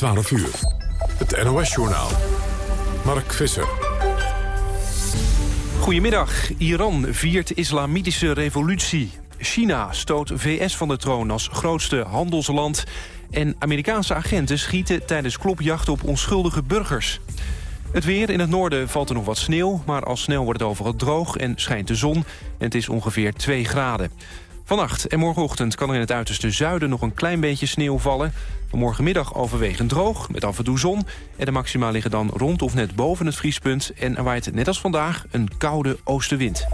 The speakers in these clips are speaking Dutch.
12 uur. Het NOS-journaal. Mark Visser. Goedemiddag. Iran viert islamitische revolutie. China stoot VS van de troon als grootste handelsland. En Amerikaanse agenten schieten tijdens klopjachten op onschuldige burgers. Het weer. In het noorden valt er nog wat sneeuw... maar al snel wordt het overal droog en schijnt de zon. En het is ongeveer 2 graden. Vannacht en morgenochtend kan er in het uiterste zuiden nog een klein beetje sneeuw vallen. Morgenmiddag overwegend droog, met af en toe zon. En de maxima liggen dan rond of net boven het vriespunt. En er waait net als vandaag een koude oostenwind.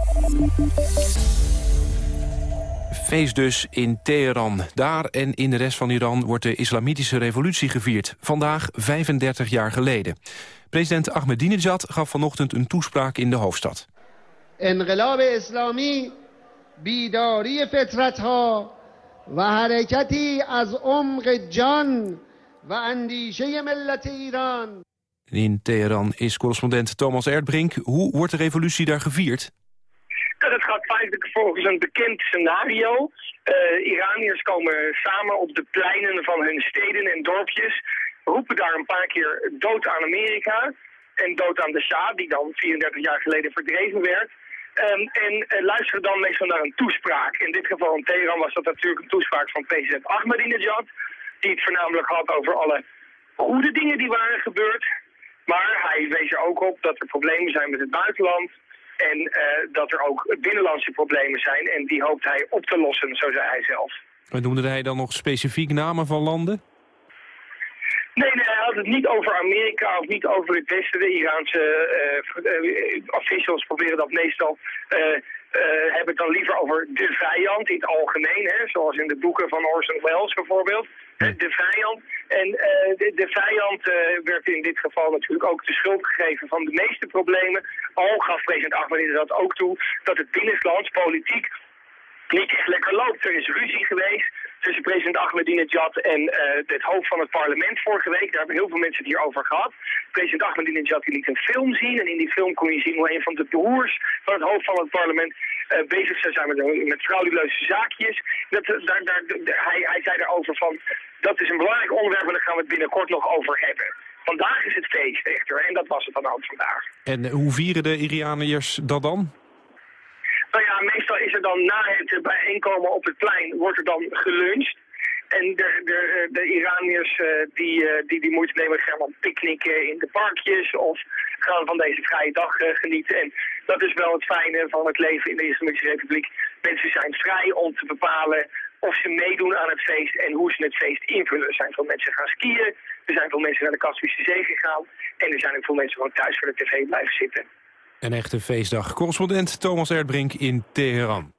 Feest dus in Teheran. Daar en in de rest van Iran wordt de islamitische revolutie gevierd. Vandaag 35 jaar geleden. President Ahmadinejad gaf vanochtend een toespraak in de hoofdstad. Engelab Islami بیداری فطرت ها و حرکتی از عمق جان و اندیشه ملت ایران In Teheran is correspondent Thomas Erdbrink. Hoe wordt de revolutie daar gevierd? Nou, dat gaat feitelijk volgens een bekend scenario. Uh, Iraniërs komen samen op de pleinen van hun steden en dorpjes roepen daar een paar keer dood aan Amerika en dood aan de Shah, die dan 34 jaar geleden verdreven werd. Um, en uh, luisteren dan meestal naar een toespraak. In dit geval in Teheran was dat natuurlijk een toespraak van president Ahmadinejad, die het voornamelijk had over alle goede dingen die waren gebeurd. Maar hij wees er ook op dat er problemen zijn met het buitenland en uh, dat er ook binnenlandse problemen zijn. En die hoopt hij op te lossen, zo zei hij zelf. En noemde hij dan nog specifiek namen van landen? Nee, nee, hij had het niet over Amerika of niet over het Westen. De Iraanse uh, officials proberen dat meestal... Uh, hebben het dan liever over de vijand in het algemeen, hè, zoals in de boeken van Orson Welles bijvoorbeeld. De vijand. En de, de, vijand werd in dit geval natuurlijk ook de schuld gegeven van de meeste problemen. Al gaf president Ahmadinejad dat ook toe dat het binnenlands politiek niet echt lekker loopt. Er is ruzie geweest tussen president Ahmadinejad en uh, het hoofd van het parlement vorige week. Daar hebben heel veel mensen het hier over gehad. President Ahmadinejad die liet een film zien en in die film kon je zien hoe een van de broers van het hoofd van het parlement uh, bezig zou zijn met, met frauduleuze zaakjes. Dat, eh, daar, daar, hij, hij zei daarover van, dat is een belangrijk onderwerp en daar gaan we het binnenkort nog over hebben. Vandaag is het feest echter en dat was het dan ook vandaag. En hoe vieren de Iraniërs dat dan? Nou ja, meestal is er dan na het bijeenkomen op het plein, wordt er dan geluncht. En de, de, de Iraniërs uh, die, uh, die die moeite nemen gaan dan picknicken in de parkjes of gaan van deze vrije dag uh, genieten. En dat is wel het fijne van het leven in de Islamitische Republiek. Mensen zijn vrij om te bepalen of ze meedoen aan het feest en hoe ze het feest invullen. Er zijn veel mensen gaan skiën, er zijn veel mensen naar de Kaspische Zee gegaan en er zijn ook veel mensen gewoon thuis voor de tv blijven zitten. Een echte feestdag. Correspondent Thomas Erdbrink in Teheran.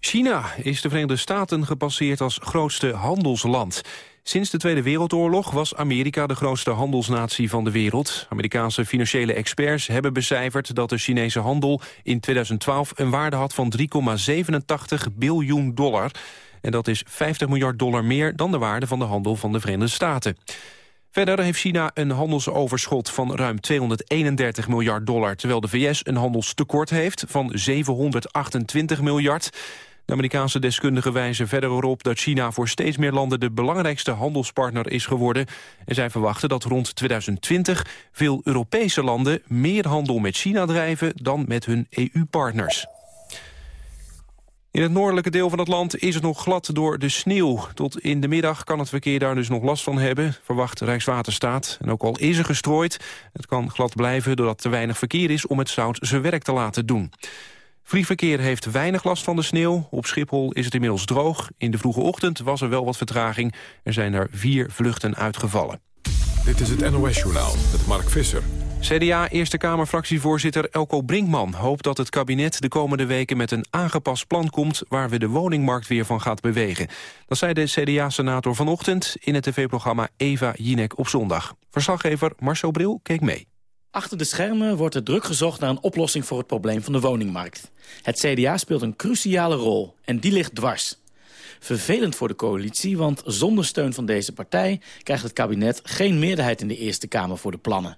China is de Verenigde Staten gepasseerd als grootste handelsland. Sinds de Tweede Wereldoorlog was Amerika de grootste handelsnatie van de wereld. Amerikaanse financiële experts hebben becijferd dat de Chinese handel in 2012 een waarde had van 3,87 biljoen dollar. En dat is 50 miljard dollar meer dan de waarde van de handel van de Verenigde Staten. Verder heeft China een handelsoverschot van ruim 231 miljard dollar... terwijl de VS een handelstekort heeft van 728 miljard. De Amerikaanse deskundigen wijzen verder erop dat China voor steeds meer landen de belangrijkste handelspartner is geworden. En zij verwachten dat rond 2020 veel Europese landen meer handel met China drijven dan met hun EU-partners. In het noordelijke deel van het land is het nog glad door de sneeuw. Tot in de middag kan het verkeer daar dus nog last van hebben, verwacht Rijkswaterstaat. En ook al is er gestrooid, het kan glad blijven doordat te weinig verkeer is om het zout zijn werk te laten doen. Vliegverkeer heeft weinig last van de sneeuw. Op Schiphol is het inmiddels droog. In de vroege ochtend was er wel wat vertraging. Er zijn er vier vluchten uitgevallen. Dit is het NOS-journaal met Mark Visser. CDA Eerste Kamerfractievoorzitter Elko Brinkman hoopt dat het kabinet de komende weken met een aangepast plan komt waar we de woningmarkt weer van gaat bewegen. Dat zei de CDA-senator vanochtend in het tv-programma Eva Jinek op zondag. Verslaggever Marcel Bril keek mee. Achter de schermen wordt er druk gezocht naar een oplossing voor het probleem van de woningmarkt. Het CDA speelt een cruciale rol en die ligt dwars. Vervelend voor de coalitie, want zonder steun van deze partij... krijgt het kabinet geen meerderheid in de Eerste Kamer voor de plannen.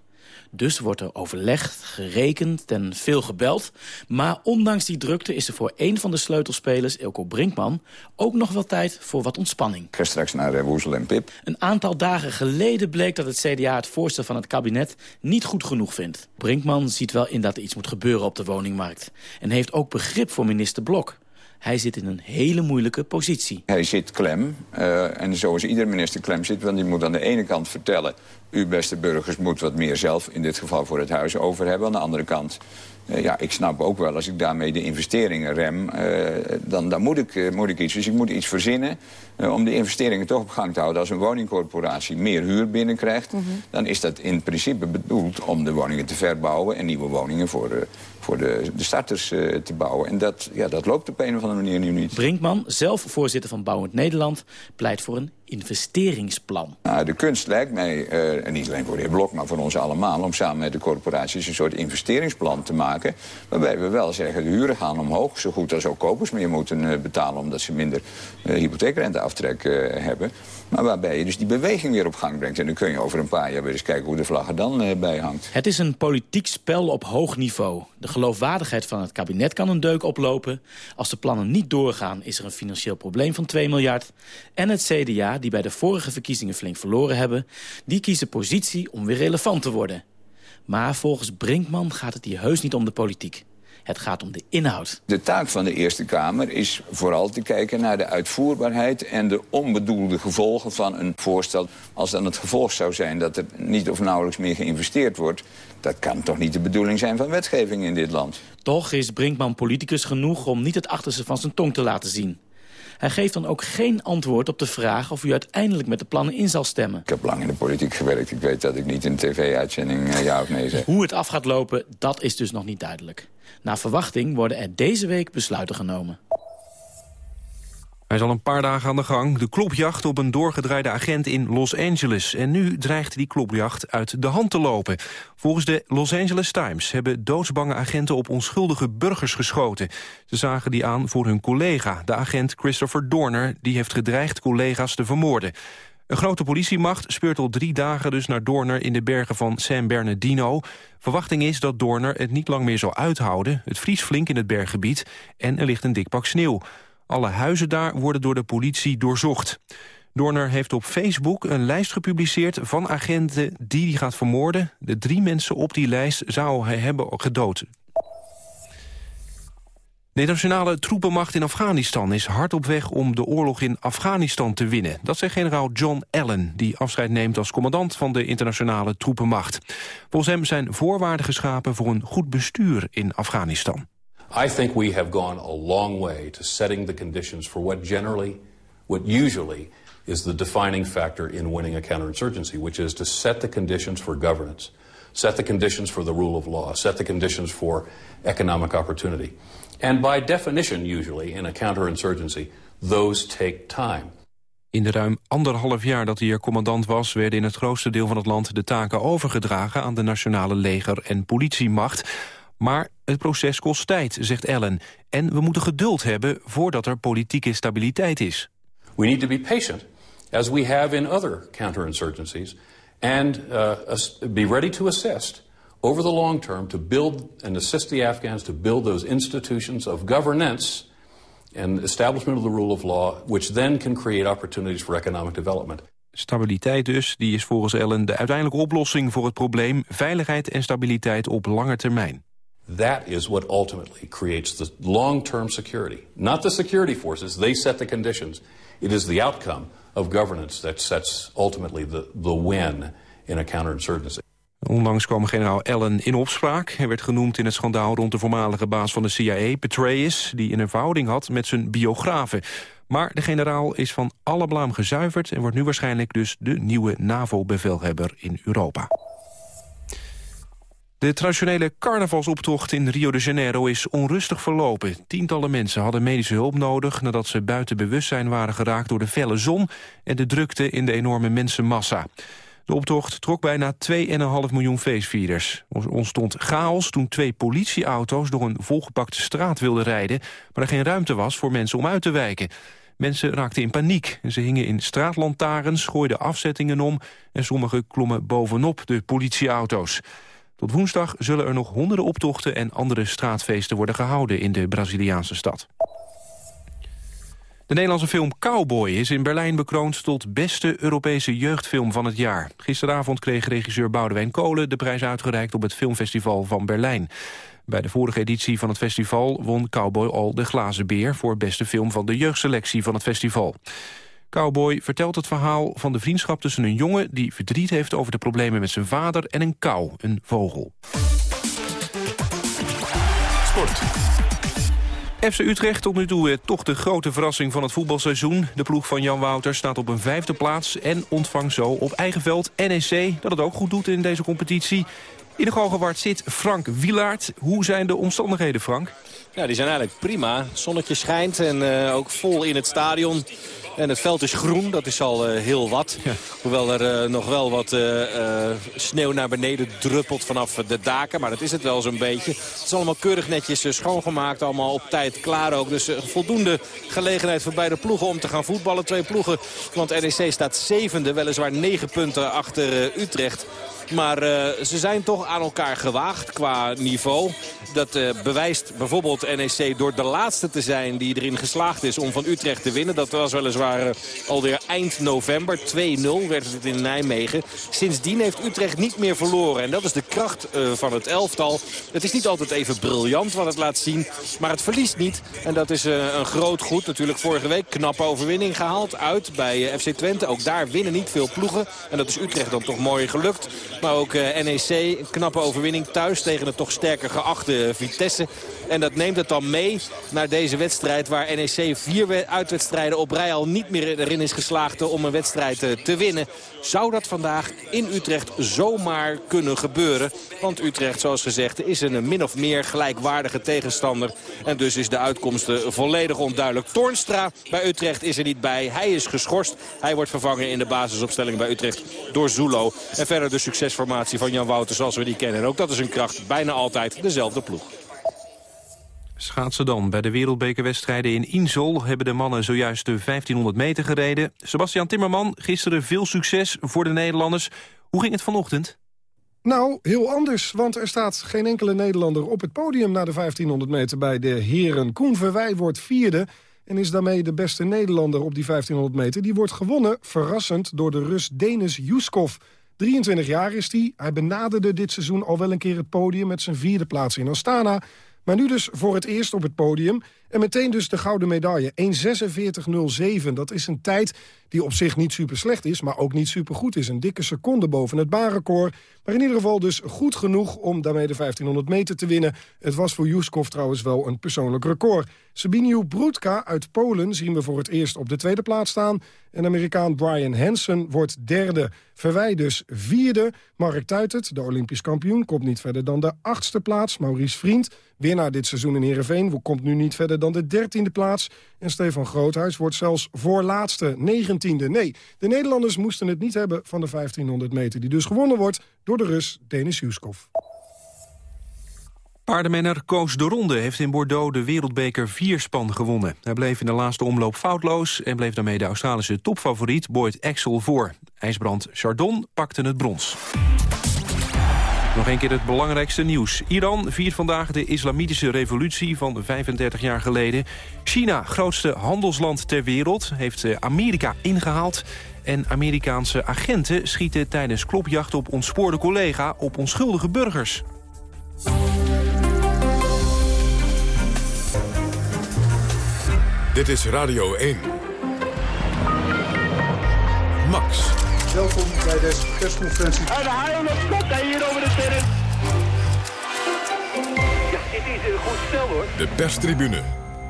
Dus wordt er overlegd, gerekend en veel gebeld. Maar ondanks die drukte is er voor een van de sleutelspelers, Elko Brinkman... ook nog wel tijd voor wat ontspanning. Straks naar uh, Woezel en Pip. Een aantal dagen geleden bleek dat het CDA het voorstel van het kabinet niet goed genoeg vindt. Brinkman ziet wel in dat er iets moet gebeuren op de woningmarkt. En heeft ook begrip voor minister Blok. Hij zit in een hele moeilijke positie. Hij zit klem. Uh, en zoals ieder minister klem zit. Want die moet aan de ene kant vertellen... u beste burgers moet wat meer zelf, in dit geval voor het huis, over hebben. Aan de andere kant uh, ja, ik snap ook wel, als ik daarmee de investeringen rem, uh, dan, dan moet, ik, uh, moet ik iets. Dus ik moet iets verzinnen om de investeringen toch op gang te houden. Als een woningcorporatie meer huur binnenkrijgt... Mm -hmm. dan is dat in principe bedoeld om de woningen te verbouwen... en nieuwe woningen voor, voor de, de starters te bouwen. En dat, ja, dat loopt op een of andere manier nu niet. Brinkman, zelf voorzitter van Bouwend Nederland... pleit voor een investeringsplan. Nou, de kunst lijkt mij, uh, en niet alleen voor de heer Blok, maar voor ons allemaal... om samen met de corporaties een soort investeringsplan te maken... waarbij we wel zeggen, de huren gaan omhoog... zo goed als ook kopers meer moeten uh, betalen... omdat ze minder hypotheekrenteaftrek hebben. Maar waarbij je dus die beweging weer op gang brengt. En dan kun je over een paar jaar weer eens kijken hoe de vlag er dan bij hangt. Het is een politiek spel op hoog niveau. De geloofwaardigheid van het kabinet kan een deuk oplopen. Als de plannen niet doorgaan is er een financieel probleem van 2 miljard. En het CDA die bij de vorige verkiezingen flink verloren hebben... die kiezen positie om weer relevant te worden. Maar volgens Brinkman gaat het hier heus niet om de politiek. Het gaat om de inhoud. De taak van de Eerste Kamer is vooral te kijken naar de uitvoerbaarheid... en de onbedoelde gevolgen van een voorstel. Als dan het gevolg zou zijn dat er niet of nauwelijks meer geïnvesteerd wordt... dat kan toch niet de bedoeling zijn van wetgeving in dit land. Toch is Brinkman politicus genoeg om niet het achterste van zijn tong te laten zien. Hij geeft dan ook geen antwoord op de vraag of u uiteindelijk met de plannen in zal stemmen. Ik heb lang in de politiek gewerkt. Ik weet dat ik niet in een tv-uitzending uh, ja of nee zeg. Hoe het af gaat lopen, dat is dus nog niet duidelijk. Na verwachting worden er deze week besluiten genomen. Hij is al een paar dagen aan de gang. De klopjacht op een doorgedraaide agent in Los Angeles. En nu dreigt die klopjacht uit de hand te lopen. Volgens de Los Angeles Times hebben doodsbange agenten op onschuldige burgers geschoten. Ze zagen die aan voor hun collega, de agent Christopher Dorner... die heeft gedreigd collega's te vermoorden. Een grote politiemacht speurt al drie dagen dus naar Dorner in de bergen van San Bernardino. Verwachting is dat Dorner het niet lang meer zal uithouden. Het vriest flink in het berggebied en er ligt een dik pak sneeuw. Alle huizen daar worden door de politie doorzocht. Dorner heeft op Facebook een lijst gepubliceerd van agenten die hij gaat vermoorden. De drie mensen op die lijst zou hij hebben gedood. De internationale troepenmacht in Afghanistan is hard op weg om de oorlog in Afghanistan te winnen. Dat zegt generaal John Allen, die afscheid neemt als commandant van de internationale troepenmacht. Volgens hem zijn voorwaarden geschapen voor een goed bestuur in Afghanistan. I think we have gone a long way to setting the conditions for what generally, what usually is the defining factor in winning a counterinsurgency, which is to set the conditions for governance, set the conditions for the rule of law, set the conditions for economic opportunity. And by definition, usually, in a counterinsurgency, those take time. In de ruim anderhalf jaar dat hij er commandant was... werden in het grootste deel van het land de taken overgedragen... aan de nationale leger- en politiemacht. Maar het proces kost tijd, zegt Ellen. En we moeten geduld hebben voordat er politieke stabiliteit is. We need to be patient, as we have in other counterinsurgencies... and uh, be ready to assist over the long term to build and assist the Afghans to build those institutions of governance and establishment of the rule of law, which then can create opportunities for economic development. Stabiliteit dus, die is volgens Ellen de uiteindelijke oplossing voor het probleem veiligheid en stabiliteit op lange termijn. That is what ultimately creates the long-term security. Not the security forces, they set the conditions. It is the outcome of governance that sets ultimately the, the win in a counterinsurgency. Onlangs kwam generaal Allen in opspraak. Hij werd genoemd in het schandaal rond de voormalige baas van de CIA, Petraeus... die een verhouding had met zijn biografen. Maar de generaal is van alle blaam gezuiverd... en wordt nu waarschijnlijk dus de nieuwe NAVO-bevelhebber in Europa. De traditionele carnavalsoptocht in Rio de Janeiro is onrustig verlopen. Tientallen mensen hadden medische hulp nodig... nadat ze buiten bewustzijn waren geraakt door de felle zon... en de drukte in de enorme mensenmassa. De optocht trok bijna 2,5 miljoen feestvierders. Er ontstond chaos toen twee politieauto's door een volgepakte straat wilden rijden... maar er geen ruimte was voor mensen om uit te wijken. Mensen raakten in paniek. Ze hingen in straatlantaarns, gooiden afzettingen om... en sommigen klommen bovenop de politieauto's. Tot woensdag zullen er nog honderden optochten en andere straatfeesten worden gehouden in de Braziliaanse stad. De Nederlandse film Cowboy is in Berlijn bekroond tot beste Europese jeugdfilm van het jaar. Gisteravond kreeg regisseur Boudewijn Kolen de prijs uitgereikt op het filmfestival van Berlijn. Bij de vorige editie van het festival won Cowboy al de Glazen Beer... voor beste film van de jeugdselectie van het festival. Cowboy vertelt het verhaal van de vriendschap tussen een jongen... die verdriet heeft over de problemen met zijn vader en een kou, een vogel. Sport. FC Utrecht tot nu toe eh, toch de grote verrassing van het voetbalseizoen. De ploeg van Jan Wouters staat op een vijfde plaats... en ontvangt zo op eigen veld NEC, dat het ook goed doet in deze competitie. In de Galgenwaard zit Frank Wielaert. Hoe zijn de omstandigheden, Frank? Ja, die zijn eigenlijk prima. Zonnetje schijnt en uh, ook vol in het stadion. En het veld is groen, dat is al uh, heel wat. Ja. Hoewel er uh, nog wel wat uh, sneeuw naar beneden druppelt vanaf de daken. Maar dat is het wel zo'n beetje. Het is allemaal keurig netjes schoongemaakt. Allemaal op tijd klaar ook. Dus voldoende gelegenheid voor beide ploegen om te gaan voetballen. Twee ploegen, want NEC staat zevende. Weliswaar negen punten achter Utrecht. Maar uh, ze zijn toch aan elkaar gewaagd qua niveau. Dat uh, bewijst bijvoorbeeld NEC door de laatste te zijn die erin geslaagd is om van Utrecht te winnen. Dat was weliswaar uh, alweer eind november. 2-0 werd het in Nijmegen. Sindsdien heeft Utrecht niet meer verloren. En dat is de kracht van het elftal. Het is niet altijd even briljant wat het laat zien. Maar het verliest niet. En dat is een groot goed. Natuurlijk vorige week knappe overwinning gehaald. Uit bij FC Twente. Ook daar winnen niet veel ploegen. En dat is Utrecht dan toch mooi gelukt. Maar ook NEC, een knappe overwinning thuis tegen het toch sterker geachte Vitesse. En dat neemt het dan mee naar deze wedstrijd waar NEC vier uitwedstrijden op rij al niet meer erin is geslaagd om een wedstrijd te winnen. Zou dat vandaag in Utrecht zomaar kunnen gebeuren? Want Utrecht, zoals gezegd, is een min of meer gelijkwaardige tegenstander. En dus is de uitkomst volledig onduidelijk. Tornstra bij Utrecht is er niet bij. Hij is geschorst. Hij wordt vervangen in de basisopstelling bij Utrecht door Zulo. En verder de succesformatie van Jan Wouter zoals we die kennen. En ook dat is een kracht. Bijna altijd dezelfde ploeg. Schaatsen dan. Bij de wereldbekerwedstrijden in Insel hebben de mannen zojuist de 1500 meter gereden. Sebastian Timmerman, gisteren veel succes voor de Nederlanders. Hoe ging het vanochtend? Nou, heel anders, want er staat geen enkele Nederlander op het podium... na de 1500 meter bij de heren. Koen Verwij wordt vierde en is daarmee de beste Nederlander op die 1500 meter. Die wordt gewonnen, verrassend, door de Rus Denis Juskov. 23 jaar is hij. Hij benaderde dit seizoen al wel een keer het podium... met zijn vierde plaats in Astana. Maar nu dus voor het eerst op het podium. En meteen dus de gouden medaille. 1.46.07. Dat is een tijd die op zich niet super slecht is... maar ook niet super goed is. Een dikke seconde boven het baanrecord. Maar in ieder geval dus goed genoeg om daarmee de 1500 meter te winnen. Het was voor Juskov trouwens wel een persoonlijk record. Sabiniu Brudka uit Polen zien we voor het eerst op de tweede plaats staan. En Amerikaan Brian Hansen wordt derde. Verwij dus vierde. Mark Tuitert, de Olympisch kampioen, komt niet verder dan de achtste plaats. Maurice Vriend, winnaar dit seizoen in Heerenveen... komt nu niet verder dan de dertiende plaats. En Stefan Groothuis wordt zelfs voorlaatste, negentiende. Nee, de Nederlanders moesten het niet hebben van de 1500 meter... die dus gewonnen wordt door de Rus Denis Juskov. Paardenmenner Koos de Ronde heeft in Bordeaux de wereldbeker vierspan gewonnen. Hij bleef in de laatste omloop foutloos en bleef daarmee de Australische topfavoriet Boyd Axel voor. IJsbrand Chardon pakte het brons. Nog een keer het belangrijkste nieuws. Iran viert vandaag de islamitische revolutie van 35 jaar geleden. China, grootste handelsland ter wereld, heeft eh, Amerika ingehaald. En Amerikaanse agenten schieten tijdens klopjacht op ontspoorde collega op onschuldige burgers. Dit is Radio 1. Max. Welkom bij deze persconferentie. En de haal komt hij hier over de terrein. Ja, dit is een goed spel hoor. De perstribune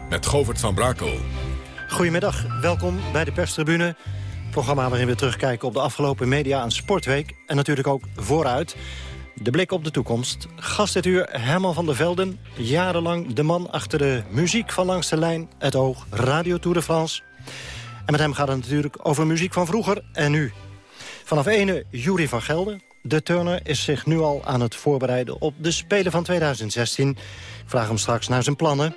met Govert van Brakel. Goedemiddag, welkom bij de perstribune. Programma waarin we terugkijken op de afgelopen media- en sportweek. En natuurlijk ook vooruit. De blik op de toekomst. Gast dit uur Herman van der Velden. Jarenlang de man achter de muziek van Langs de Lijn. Het oog Radio Tour de France. En met hem gaat het natuurlijk over muziek van vroeger en nu. Vanaf ene Jury van Gelder. De turner is zich nu al aan het voorbereiden op de Spelen van 2016. Ik vraag hem straks naar zijn plannen.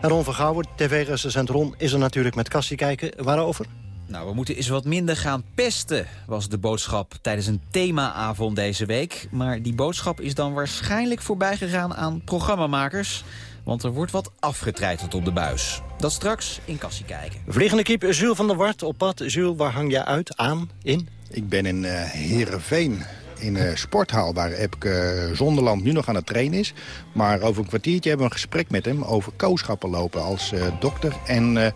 En Ron Vergouwen, tv-recensent Ron, is er natuurlijk met Cassie kijken. Waarover? Nou, we moeten eens wat minder gaan pesten, was de boodschap tijdens een themaavond deze week. Maar die boodschap is dan waarschijnlijk voorbij gegaan aan programmamakers. Want er wordt wat afgetreiteld op de buis. Dat straks in Kassie kijken. Vliegende kiep Jules van der Wart op pad. Jules, waar hang jij uit? Aan? In? Ik ben in uh, Heerenveen in een sporthal waar Epke Zonderland nu nog aan het trainen is. Maar over een kwartiertje hebben we een gesprek met hem over kooschappen lopen als uh, dokter. En uh,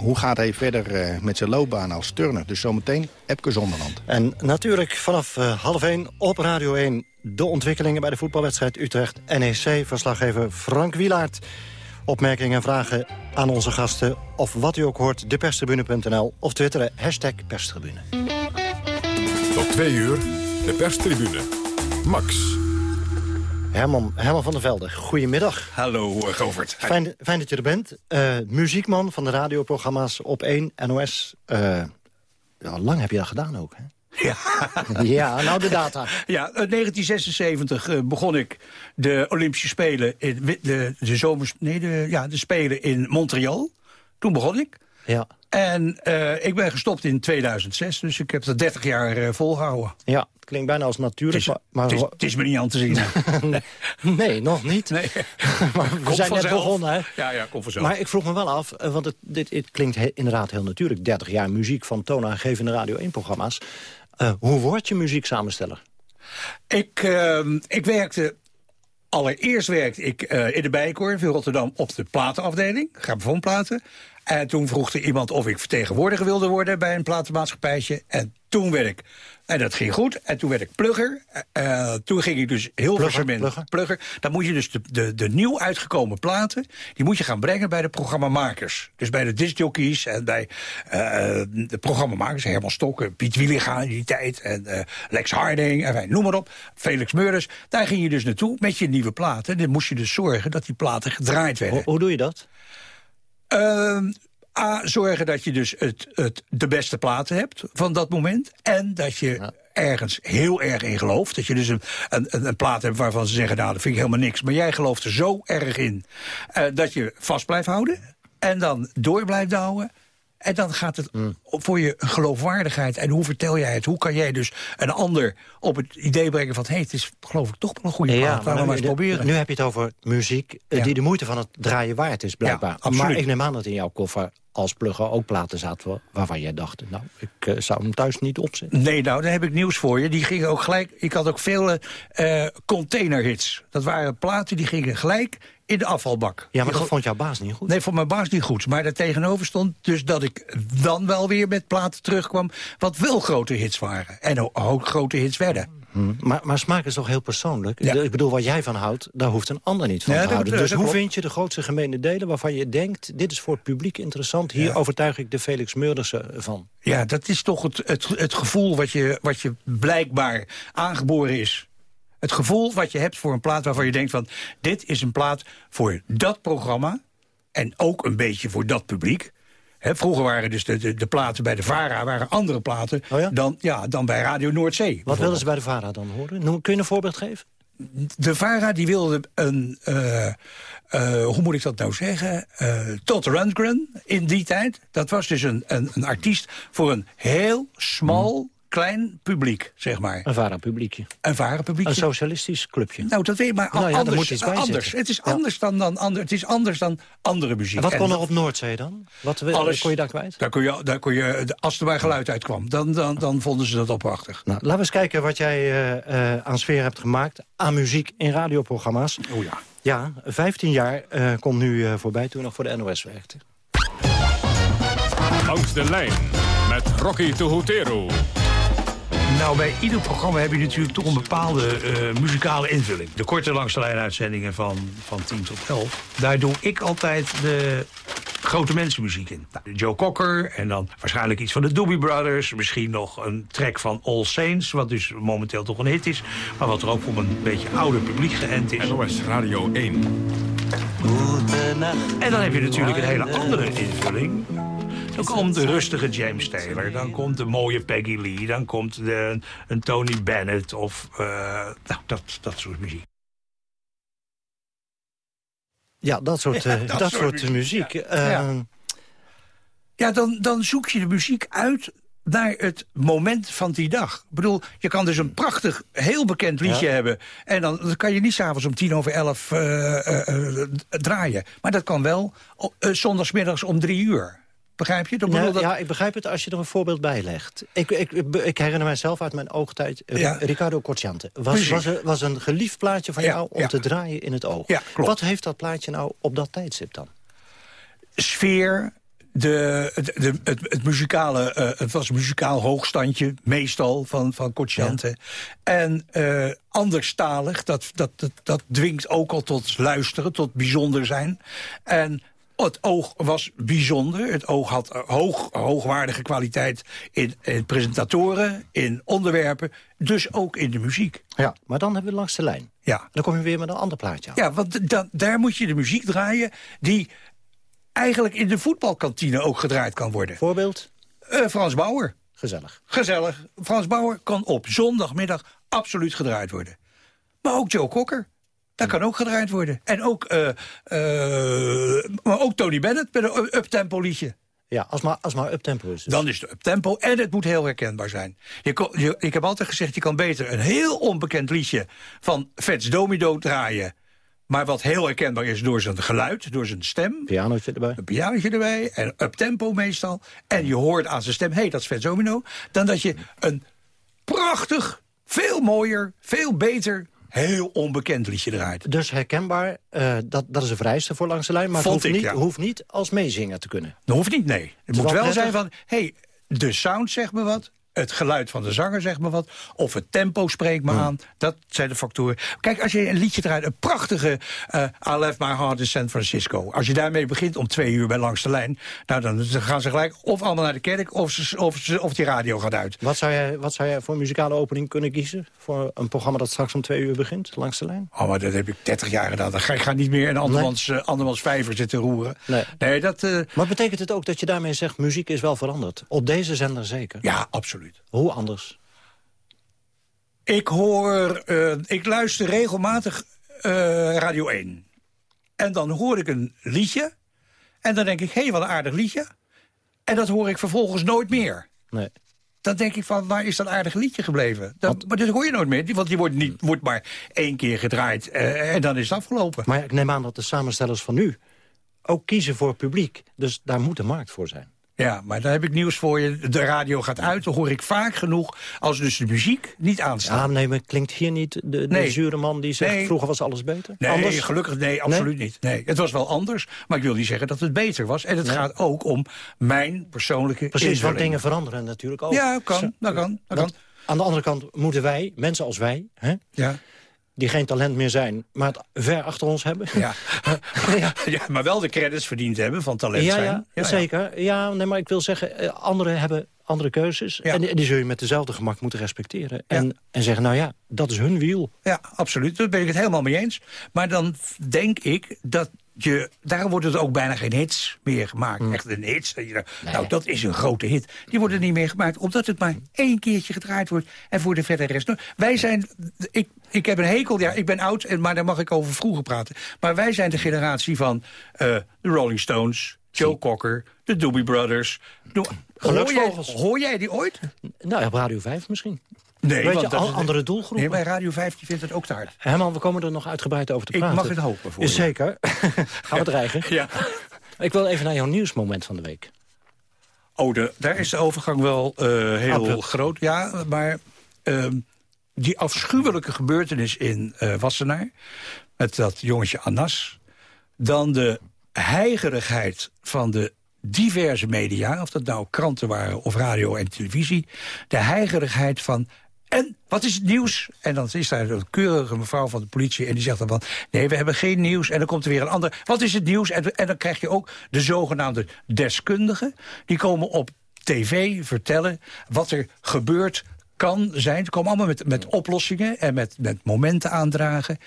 hoe gaat hij verder uh, met zijn loopbaan als turner. Dus zometeen Epke Zonderland. En natuurlijk vanaf half 1 op Radio 1 de ontwikkelingen bij de voetbalwedstrijd Utrecht-NEC. Verslaggever Frank Wielaert. Opmerkingen en vragen aan onze gasten. Of wat u ook hoort, deperstribune.nl of twitteren, hashtag perstribune. Tot twee uur, de perstribune. Max. Herman, Herman van der Velde, goedemiddag. Hallo, uh, Govert. Fijn, fijn, dat je er bent. Uh, muziekman van de radioprogramma's op 1, NOS. Uh, ja, lang heb je dat gedaan ook, hè? Ja. ja, nou de data. Ja, 1976 uh, begon ik de Olympische Spelen, in de, de, zomers, nee, de, ja, de Spelen in Montreal. Toen begon ik. Ja. En uh, ik ben gestopt in 2006, dus ik heb dat 30 jaar uh, volgehouden. Ja, het klinkt bijna als natuurlijk. Het is, maar, het is, het is me niet aan te zien. nee, nee, nog niet. Nee. maar we Komt zijn net begonnen, hè? Ja, ja, kom vanzelf. Maar ik vroeg me wel af, want het, dit, het klinkt he, inderdaad heel natuurlijk. 30 jaar muziek van toonaangevende Radio 1-programma's. Uh, hoe word je muzieksamensteller? Ik, uh, ik werkte... Allereerst werkte ik uh, in de Bijenkorf in Rotterdam op de platenafdeling. Grammofoonplaten. En toen vroeg er iemand of ik vertegenwoordiger wilde worden bij een platenmaatschappijtje. En toen werd ik, en dat ging goed, en toen werd ik plugger. Uh, toen ging ik dus heel plugger, in. Plugger. plugger. Dan moet je dus de, de, de nieuw uitgekomen platen, die moet je gaan brengen bij de programmamakers. Dus bij de discjockeys en bij uh, de programmamakers. Herman Stokken, Piet Wieliga in die tijd. En uh, Lex Harding, en noem maar op. Felix Meurders. Daar ging je dus naartoe met je nieuwe platen. Dan moest je dus zorgen dat die platen gedraaid werden. Hoe, hoe doe je dat? Uh, A, zorgen dat je dus het, het, de beste platen hebt van dat moment. En dat je ja. ergens heel erg in gelooft. Dat je dus een, een, een plaat hebt waarvan ze zeggen... nou, dat vind ik helemaal niks. Maar jij gelooft er zo erg in uh, dat je vast blijft houden. En dan door blijft douwen. En dan gaat het mm. voor je geloofwaardigheid. En hoe vertel jij het? Hoe kan jij dus een ander op het idee brengen van... hé, hey, het is geloof ik toch wel een goede plaat. Ja, Laten we maar eens proberen. Nu heb je het over muziek ja. die de moeite van het draaien waard is, blijkbaar. Ja, maar ik neem aan dat in jouw koffer als plugger ook platen zaten... waarvan jij dacht, nou, ik uh, zou hem thuis niet opzetten. Nee, nou, daar heb ik nieuws voor je. Die gingen ook gelijk... Ik had ook vele uh, containerhits. Dat waren platen die gingen gelijk in de afvalbak. Ja, maar dat vond jouw baas niet goed? Nee, vond mijn baas niet goed. Maar daar tegenover stond dus dat ik dan wel weer met platen terugkwam... wat wel grote hits waren. En ook grote hits werden. Hmm. Maar, maar smaak is toch heel persoonlijk? Ja. Ik bedoel, waar jij van houdt, daar hoeft een ander niet van Ja, te dat- houden. dat Dus hoe klopt. vind je de grootste gemene delen waarvan je denkt... dit is voor het publiek interessant, hier Ja. overtuig ik de Felix Meurdersen van? Ja, dat is toch het, het, het gevoel wat je, wat je blijkbaar aangeboren is. Het gevoel wat je hebt voor een plaat waarvan je denkt van... dit is een plaat voor dat programma en ook een beetje voor dat publiek. Vroeger waren dus de, de, de platen bij de VARA waren andere platen dan, ja, dan bij Radio Noordzee. Wat wilden ze bij de VARA dan horen? Kun je een voorbeeld geven? De VARA die wilde een, eh, eh, hoe moet ik dat nou zeggen, eh Todd Rundgren in die tijd. Dat was dus een, een, een artiest voor een heel smal, klein publiek, zeg maar. Een VARA-publiekje. Een VARA-publiekje. Een socialistisch clubje. Nou, dat weet je, maar Nou ja, anders. moet iets bij anders. Het is Ja. anders dan, dan ander, het is anders dan andere muziek. En wat kon En er op Noordzee dan? Wat we- Alles. kon je daar kwijt? Daar kon je, daar kon je, als er maar geluid uitkwam, dan, dan, dan vonden ze dat opwachtig. Nou, laten we eens kijken wat jij eh, eh, aan sfeer hebt gemaakt... aan muziek in radioprogramma's. Oh ja. Ja, 15 jaar eh, komt nu eh, voorbij toen nog voor de NOS werkte. Langs de lijn met Rocky Tuhutero. Nou, bij ieder programma heb je natuurlijk toch een bepaalde eh, muzikale invulling. De korte langs de lijn uitzendingen van, van 10 tot 11. Daar doe ik altijd de grote mensenmuziek in. Nou, Joe Cocker en dan waarschijnlijk iets van de Doobie Brothers. Misschien nog een track van All Saints, wat dus momenteel toch een hit is. Maar wat er ook op een beetje ouder publiek geënt is. NOS Radio 1. En dan heb je natuurlijk een hele andere invulling. Dan komt de rustige James Taylor, dan komt de mooie Peggy Lee... dan komt de, een Tony Bennett of eh, nou, dat, dat soort muziek. Ja, dat soort, Ja, eh, dat dat, soort soort muziek. Ja. Eh, Ja. Ja, dan, dan zoek je de muziek uit naar het moment van die dag. Ik bedoel, je kan dus een prachtig, heel bekend liedje Ja. hebben... en dan, dan kan je niet s'avonds om tien over elf eh, draaien. Maar dat kan wel zondagsmiddags om drie uur. Begrijp je? Dat nou, dat... Ja, ik begrijp het als je er een voorbeeld bij legt. Ik, ik, ik, herinner mijzelf uit mijn oogtijd... eh, Ja. Ricardo Corciante. Was, was, een- was een geliefd plaatje van Ja, jou om ja. te draaien in het oog. Wat heeft dat plaatje nou op dat tijdstip dan? sfeer, de, het, de, het, het muzikale, eh, het was een muzikaal hoogstandje, meestal, van, van Cocciante. En eh, anderstalig, dat, dat, dat, dat dwingt ook al tot luisteren, tot bijzonder zijn. En het oog was bijzonder. Het oog had hoog, hoogwaardige kwaliteit in, in presentatoren, in onderwerpen, dus ook in de muziek. Ja, maar dan hebben we langs de lijn. Ja. Dan kom je weer met een ander plaatje aan. Ja, want da- daar moet je de muziek draaien die eigenlijk in de voetbalkantine ook gedraaid kan worden. Voorbeeld? Eh, Frans Bauer. Gezellig. Gezellig. Frans Bauer kan op zondagmiddag absoluut gedraaid worden. Maar ook Joe Cocker. Dat kan ook gedraaid worden. En ook, eh, eh, maar ook Tony Bennett met een uptempo liedje. Ja, als maar, als maar uptempo is. dus. Dan is het uptempo en het moet heel herkenbaar zijn. Je kon, je, ik heb altijd gezegd, je kan beter een heel onbekend liedje... van Vets Domido draaien... maar wat heel herkenbaar is door zijn geluid, door zijn stem... Pianootje erbij. een pianootje erbij en uptempo meestal... en je hoort aan zijn stem, hé, hey, dat is Vets Domino... dan dat je een prachtig, veel mooier, veel beter... heel onbekend liedje draait. Dus herkenbaar, eh, dat, dat is een vereiste voor langs de lijn. Maar Vond het hoeft, ik, niet, ja. hoeft niet als meezinger te kunnen. Dat hoeft niet, nee. Het moet wel zijn van, hé, hey, de sound zegt me wat... Het geluid van de zanger zegt me wat. Of het tempo spreekt me aan. Dat zijn de factoren. Kijk, als je een liedje draait, een prachtige eh I Left My Heart in San Francisco. Als je daarmee begint om twee uur bij Langs de Lijn... Nou, dan gaan ze gelijk of allemaal naar de kerk of, ze, of, ze, of die radio gaat uit. Wat zou, jij, wat zou jij voor een muzikale opening kunnen kiezen? Voor een programma dat straks om twee uur begint, langs de lijn? Oh, maar dat heb ik 30 jaar gedaan. Dan ga ik ga niet meer in andermans, eh, andermans vijver zitten roeren. Nee. Nee, dat... eh, Maar betekent het ook dat je daarmee zegt... muziek is wel veranderd? Op deze zender zeker? ja, absoluut. Hoe anders? Ik hoor, eh, ik luister regelmatig eh, Radio 1. En dan hoor ik een liedje. En dan denk ik, hé, hey, wat een aardig liedje. En dat hoor ik vervolgens nooit meer. Nee. Dan denk ik van, waar is dat aardige liedje gebleven? Dat, maar dat hoor je nooit meer, want die wordt, niet, wordt maar één keer gedraaid. eh, en dan is het afgelopen. Maar ik neem aan dat de samenstellers van nu ook kiezen voor publiek. Dus daar moet een markt voor zijn. Ja, maar dan heb ik nieuws voor je. De radio gaat uit, dan hoor ik vaak genoeg... als dus de muziek niet aanstaat. Ja, nee, maar klinkt hier niet de, de Nee. zure man die zegt... Nee. vroeger was alles beter? Nee, anders? gelukkig nee, absoluut niet. Nee, het was wel anders, maar ik wil niet zeggen dat het beter was. En het gaat ook om mijn persoonlijke Precies, want dingen veranderen natuurlijk ook. Ja, kan, dat kan, dat kan. Aan de andere kant moeten wij, mensen als wij... Hè, Ja. Die geen talent meer zijn, maar het ver achter ons hebben... Ja. ja, maar wel de credits verdiend hebben van talent ja, zijn. ja, zeker. Ja, nee, maar ik wil zeggen, eh, anderen hebben andere keuzes. En die, die zul je met dezelfde gemak moeten respecteren. En, en zeggen, nou ja, dat is hun wiel. Ja, absoluut. Daar ben ik het helemaal mee eens. Maar dan denk ik dat je... Daar worden er ook bijna geen hits meer gemaakt. Mm. Echt een hits. Dat je Nou, dat is een grote hit. Die worden niet meer gemaakt, omdat het maar één keertje gedraaid wordt. En voor de verdere rest... Wij zijn... Ik, ik heb een hekel, ja, ik ben oud, maar daar mag ik over vroeger praten. Maar wij zijn de generatie van eh, de Rolling Stones... Joe Cocker, de Doobie Brothers. Hoor jij, hoor jij die ooit? Nou, op Radio 5 misschien. Nee, Weet want je, dat al- is- andere doelgroepen. Nee, bij Radio 5 die vindt het ook te hard. Herman, we komen er nog uitgebreid over te Ik praten. mag het hopen voor. Zeker. Gaan we dreigen? Ja. Ik wil even naar jouw nieuwsmoment van de week. Oh, de, daar is de overgang wel eh, heel groot. Ja, maar ehm, die afschuwelijke gebeurtenis in eh, Wassenaar... met dat jongetje Anas... dan de heigerigheid van de diverse media... of dat nou kranten waren of radio en televisie... de heigerigheid van... En wat is het nieuws? En dan is daar een keurige mevrouw van de politie... en die zegt dan van, nee, we hebben geen nieuws. En dan komt er weer een ander. Wat is het nieuws? En, dan krijg je ook de zogenaamde deskundigen. Die komen op tv vertellen wat er gebeurt kan zijn. Ze komen allemaal met, met oplossingen en met, met momenten aandragen...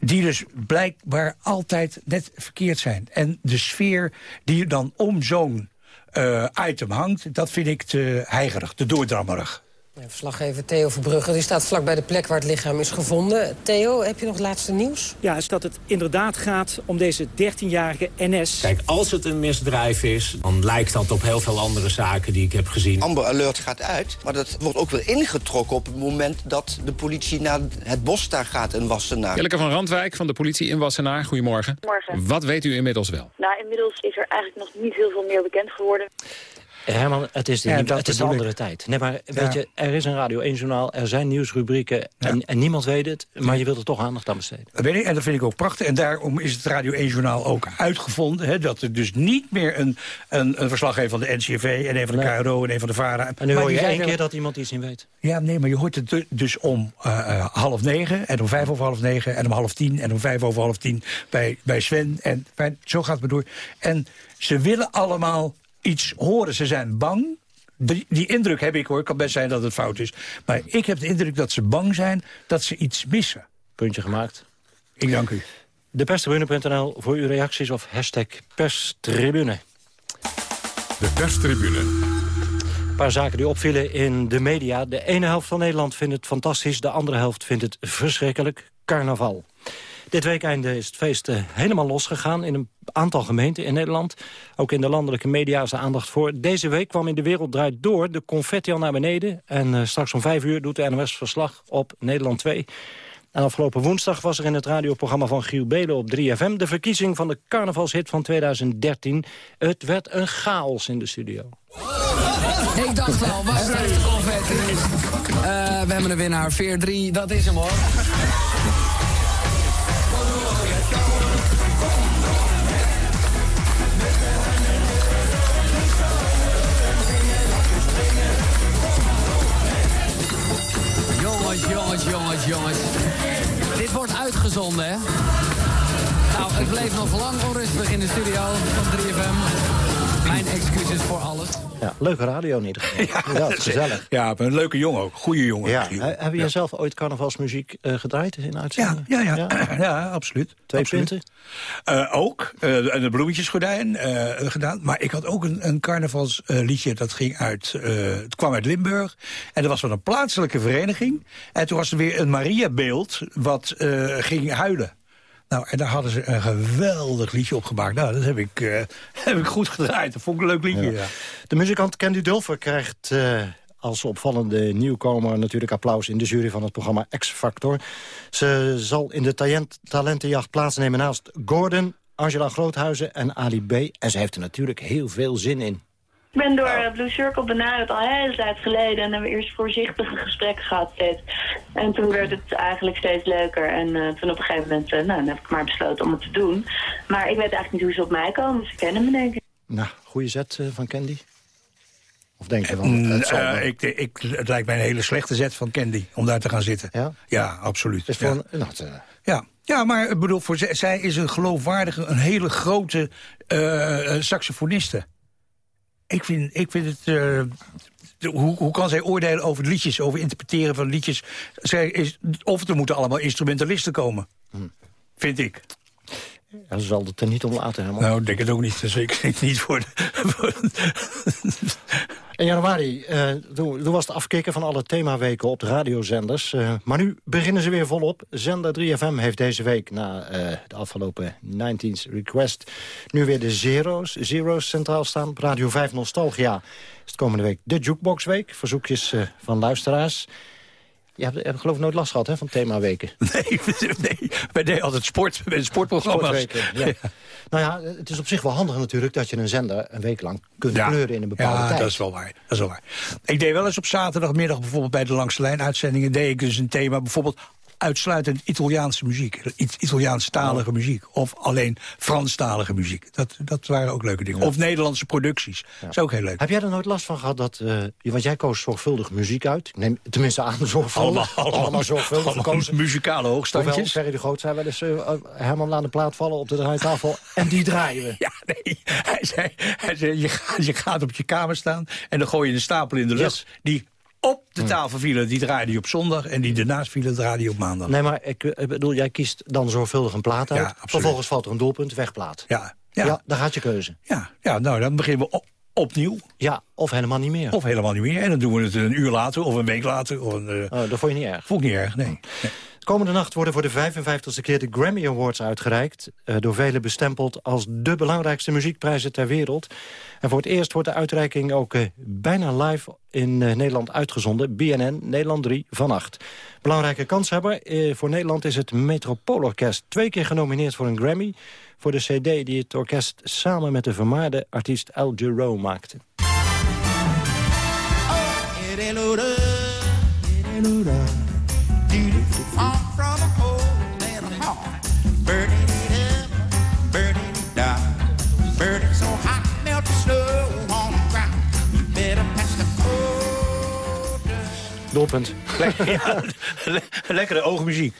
die dus blijkbaar altijd net verkeerd zijn. En de sfeer die dan om zo'n eh, item hangt... dat vind ik te heigerig, te doordrammerig. Verslaggever Theo Verbrugge, die staat vlak bij de plek waar het lichaam is gevonden. Theo, heb je nog het laatste nieuws? Ja, is dat het inderdaad gaat om deze 13-jarige NS. Kijk, als het een misdrijf is, dan lijkt dat op heel veel andere zaken die ik heb gezien. Amber Alert gaat uit, maar dat wordt ook weer ingetrokken op het moment dat de politie naar het bos daar gaat in Wassenaar. Jelleke van Randwijk van de politie in Wassenaar, goedemorgen. Morgen. Wat weet u inmiddels wel? Nou, inmiddels is er eigenlijk nog niet heel veel meer bekend geworden. Herman, het is de, Ja, het is de andere ik. tijd. Nee, maar Ja. weet je, er is een Radio 1-journaal, er zijn nieuwsrubrieken... En, en niemand weet het, maar je wilt er toch aandacht aan besteden. Dat weet ik, en dat vind ik ook prachtig. En daarom is het Radio 1-journaal ook uitgevonden. Hè, dat er dus niet meer een, een, een verslaggever van de NCRV... en een van de Nee. KRO en een van de VARA... En nu hoor je één er- keer dat iemand iets niet weet. Ja, nee, maar je hoort het du- dus om eh, eh, half negen... en om vijf over half negen en om half tien... en om vijf over half tien bij, bij Sven. En bij- zo gaat het maar door. En ze willen allemaal iets horen. Ze zijn bang... Die, die indruk heb ik hoor, het kan best zijn dat het fout is. Maar ik heb de indruk dat ze bang zijn dat ze iets missen. Puntje gemaakt. Ik dank u. Deperstribune.nl voor uw reacties of hashtag perstribune. De perstribune. Een paar zaken die opvielen in de media. De ene helft van Nederland vindt het fantastisch, de andere helft vindt het verschrikkelijk. Carnaval. Dit weekende is het feest eh, helemaal losgegaan in een aantal gemeenten in Nederland. Ook in de landelijke media is er aandacht voor. Deze week kwam in de wereld draait door de confetti al naar beneden. En eh, straks om vijf uur doet de NOS verslag op Nederland 2. En afgelopen woensdag was er in het radioprogramma van Giel Belen op 3FM... de verkiezing van de carnavalshit van 2013. Het werd een chaos in de studio. Ik dacht al, waar blijft de confetti? Eh, we hebben een winnaar, 4-3, dat is hem hoor. Jongens, jongens, jongens, jongens. Dit wordt uitgezonden, hè? Nou, het bleef nog lang onrustig in de studio van 3FM. Mijn excuses voor alles. Ja, leuke radio in ieder geval. Ja, gezellig. Ja, een leuke jongen ook. Goede jongen. Ja, Giel. he- hebben Ja. je zelf ooit carnavalsmuziek eh, gedraaid in uitzendingen? Ja, ja, ja. ja. absoluut. Twee absoluut. punten? Eh, ook. eh, en de bloemetjesgordijn eh, gedaan. Maar ik had ook een, een carnavalsliedje. dat ging uit, eh, het kwam uit Limburg. En dat was van een plaatselijke vereniging. En toen was er weer een Mariabeeld wat eh, ging huilen. Nou, en daar hadden ze een geweldig liedje op gemaakt. Nou, dat heb ik, eh, heb ik goed gedraaid. Dat vond ik een leuk liedje. De muzikant Candy Dulfer krijgt eh, als opvallende nieuwkomer natuurlijk applaus in de jury van het programma X Factor. Ze zal in de talent talentenjacht plaatsnemen naast Gordon, Angela Groothuizen en Ali B. En ze heeft er natuurlijk heel veel zin in. Ik ben door eh, Blue Circle benaderd al een hele tijd geleden. En hebben we eerst voorzichtige gesprekken gehad steeds. En toen werd het eigenlijk steeds leuker. En eh, toen op een gegeven moment, eh, nou, dan heb ik maar besloten om het te doen. Maar ik weet eigenlijk niet hoe ze op mij komen. Ze kennen me denk ik. Nou, goede zet eh, van Candy. Of denk je van, Mm, het zal eh, ik, ik, het lijkt mij een hele slechte zet van Candy om daar te gaan zitten. Ja? Ja, absoluut. Is ja. een- nou, het, eh, Ja. ja, maar ik bedoel, voor zij, is een geloofwaardige, een hele grote eh, eh, saxofoniste. Ik vind, ik vind het... eh, hoe, hoe kan zij oordelen over liedjes, over interpreteren van liedjes? Zij is, of er moeten allemaal instrumentalisten komen. Vind ik. ja, ze zal het er niet om laten, helemaal. Nou, ik denk het ook niet. Zeker niet voor de, voor In januari, eh, toen, was het afkicken van alle themaweken op de radiozenders. eh, maar nu beginnen ze weer volop. Zender 3FM heeft deze week, na eh, de afgelopen 19th Request... nu weer de Zero's, Zero's centraal staan. Radio 5 Nostalgia is komende week de Jukebox-week. Verzoekjes eh, van luisteraars. Je hebt, je hebt geloof ik nooit last gehad hè, van themaweken. Nee, nee, wij deden altijd sport, bij de sportprogramma's. Ja. Nou ja, het is op zich wel handig natuurlijk... dat je een zender een week lang kunt Ja. kleuren in een bepaalde ja, tijd. dat is wel waar. Dat is wel waar. Ik deed wel eens op zaterdagmiddag bijvoorbeeld bij de Langste Lijn uitzendingen... deed ik dus een thema, bijvoorbeeld uitsluitend Italiaanse muziek. It- Italiaanstalige muziek. Of alleen Franstalige muziek. Dat, dat waren ook leuke dingen. Of Nederlandse producties. Dat is ook heel leuk. Heb jij er nooit last van gehad dat... eh, want jij koos zorgvuldig muziek uit. Ik Neem tenminste aan zorgvuldig. Allemaal, zorgvuldig allemaal gekozen. muzikale Hoewel hoogstandjes. Ferry de Groot zei wel eens... eh, Herman laat de plaat vallen op de draaitafel en die draaien we. Ja, nee. Hij zei, hij zei je, gaat, je gaat op je kamer staan en dan gooi je een stapel in de lucht. Yes. Die op de tafel vielen, die draaide je op zondag. En die ernaast vielen, draaide je op maandag. Nee, maar ik eh, bedoel, jij kiest dan zorgvuldig een plaat uit. Ja, absoluut. Vervolgens valt er een doelpunt, wegplaat. Ja, Ja. ja. daar gaat je keuze. Ja, ja, nou dan beginnen we op, opnieuw. Ja, of helemaal niet meer. Of helemaal niet meer. En dan doen we het een uur later of een week later. Of een, uh... oh, dat vond je niet erg? Vond ik niet erg, nee. nee. Komende nacht worden voor de 55ste keer de Grammy Awards uitgereikt. Uh, door velen bestempeld als de belangrijkste muziekprijzen ter wereld. En voor het eerst wordt de uitreiking ook uh, bijna live in uh, Nederland uitgezonden. BNN, Nederland 3, van 8. Belangrijke kanshebber voor Nederland is het Metropoolorkest. Twee keer genomineerd voor een Grammy. Voor de cd die het orkest samen met de vermaarde artiest Al Jarreau maakte. Doelpunt. Lekker, ja, lekkere oogmuziek.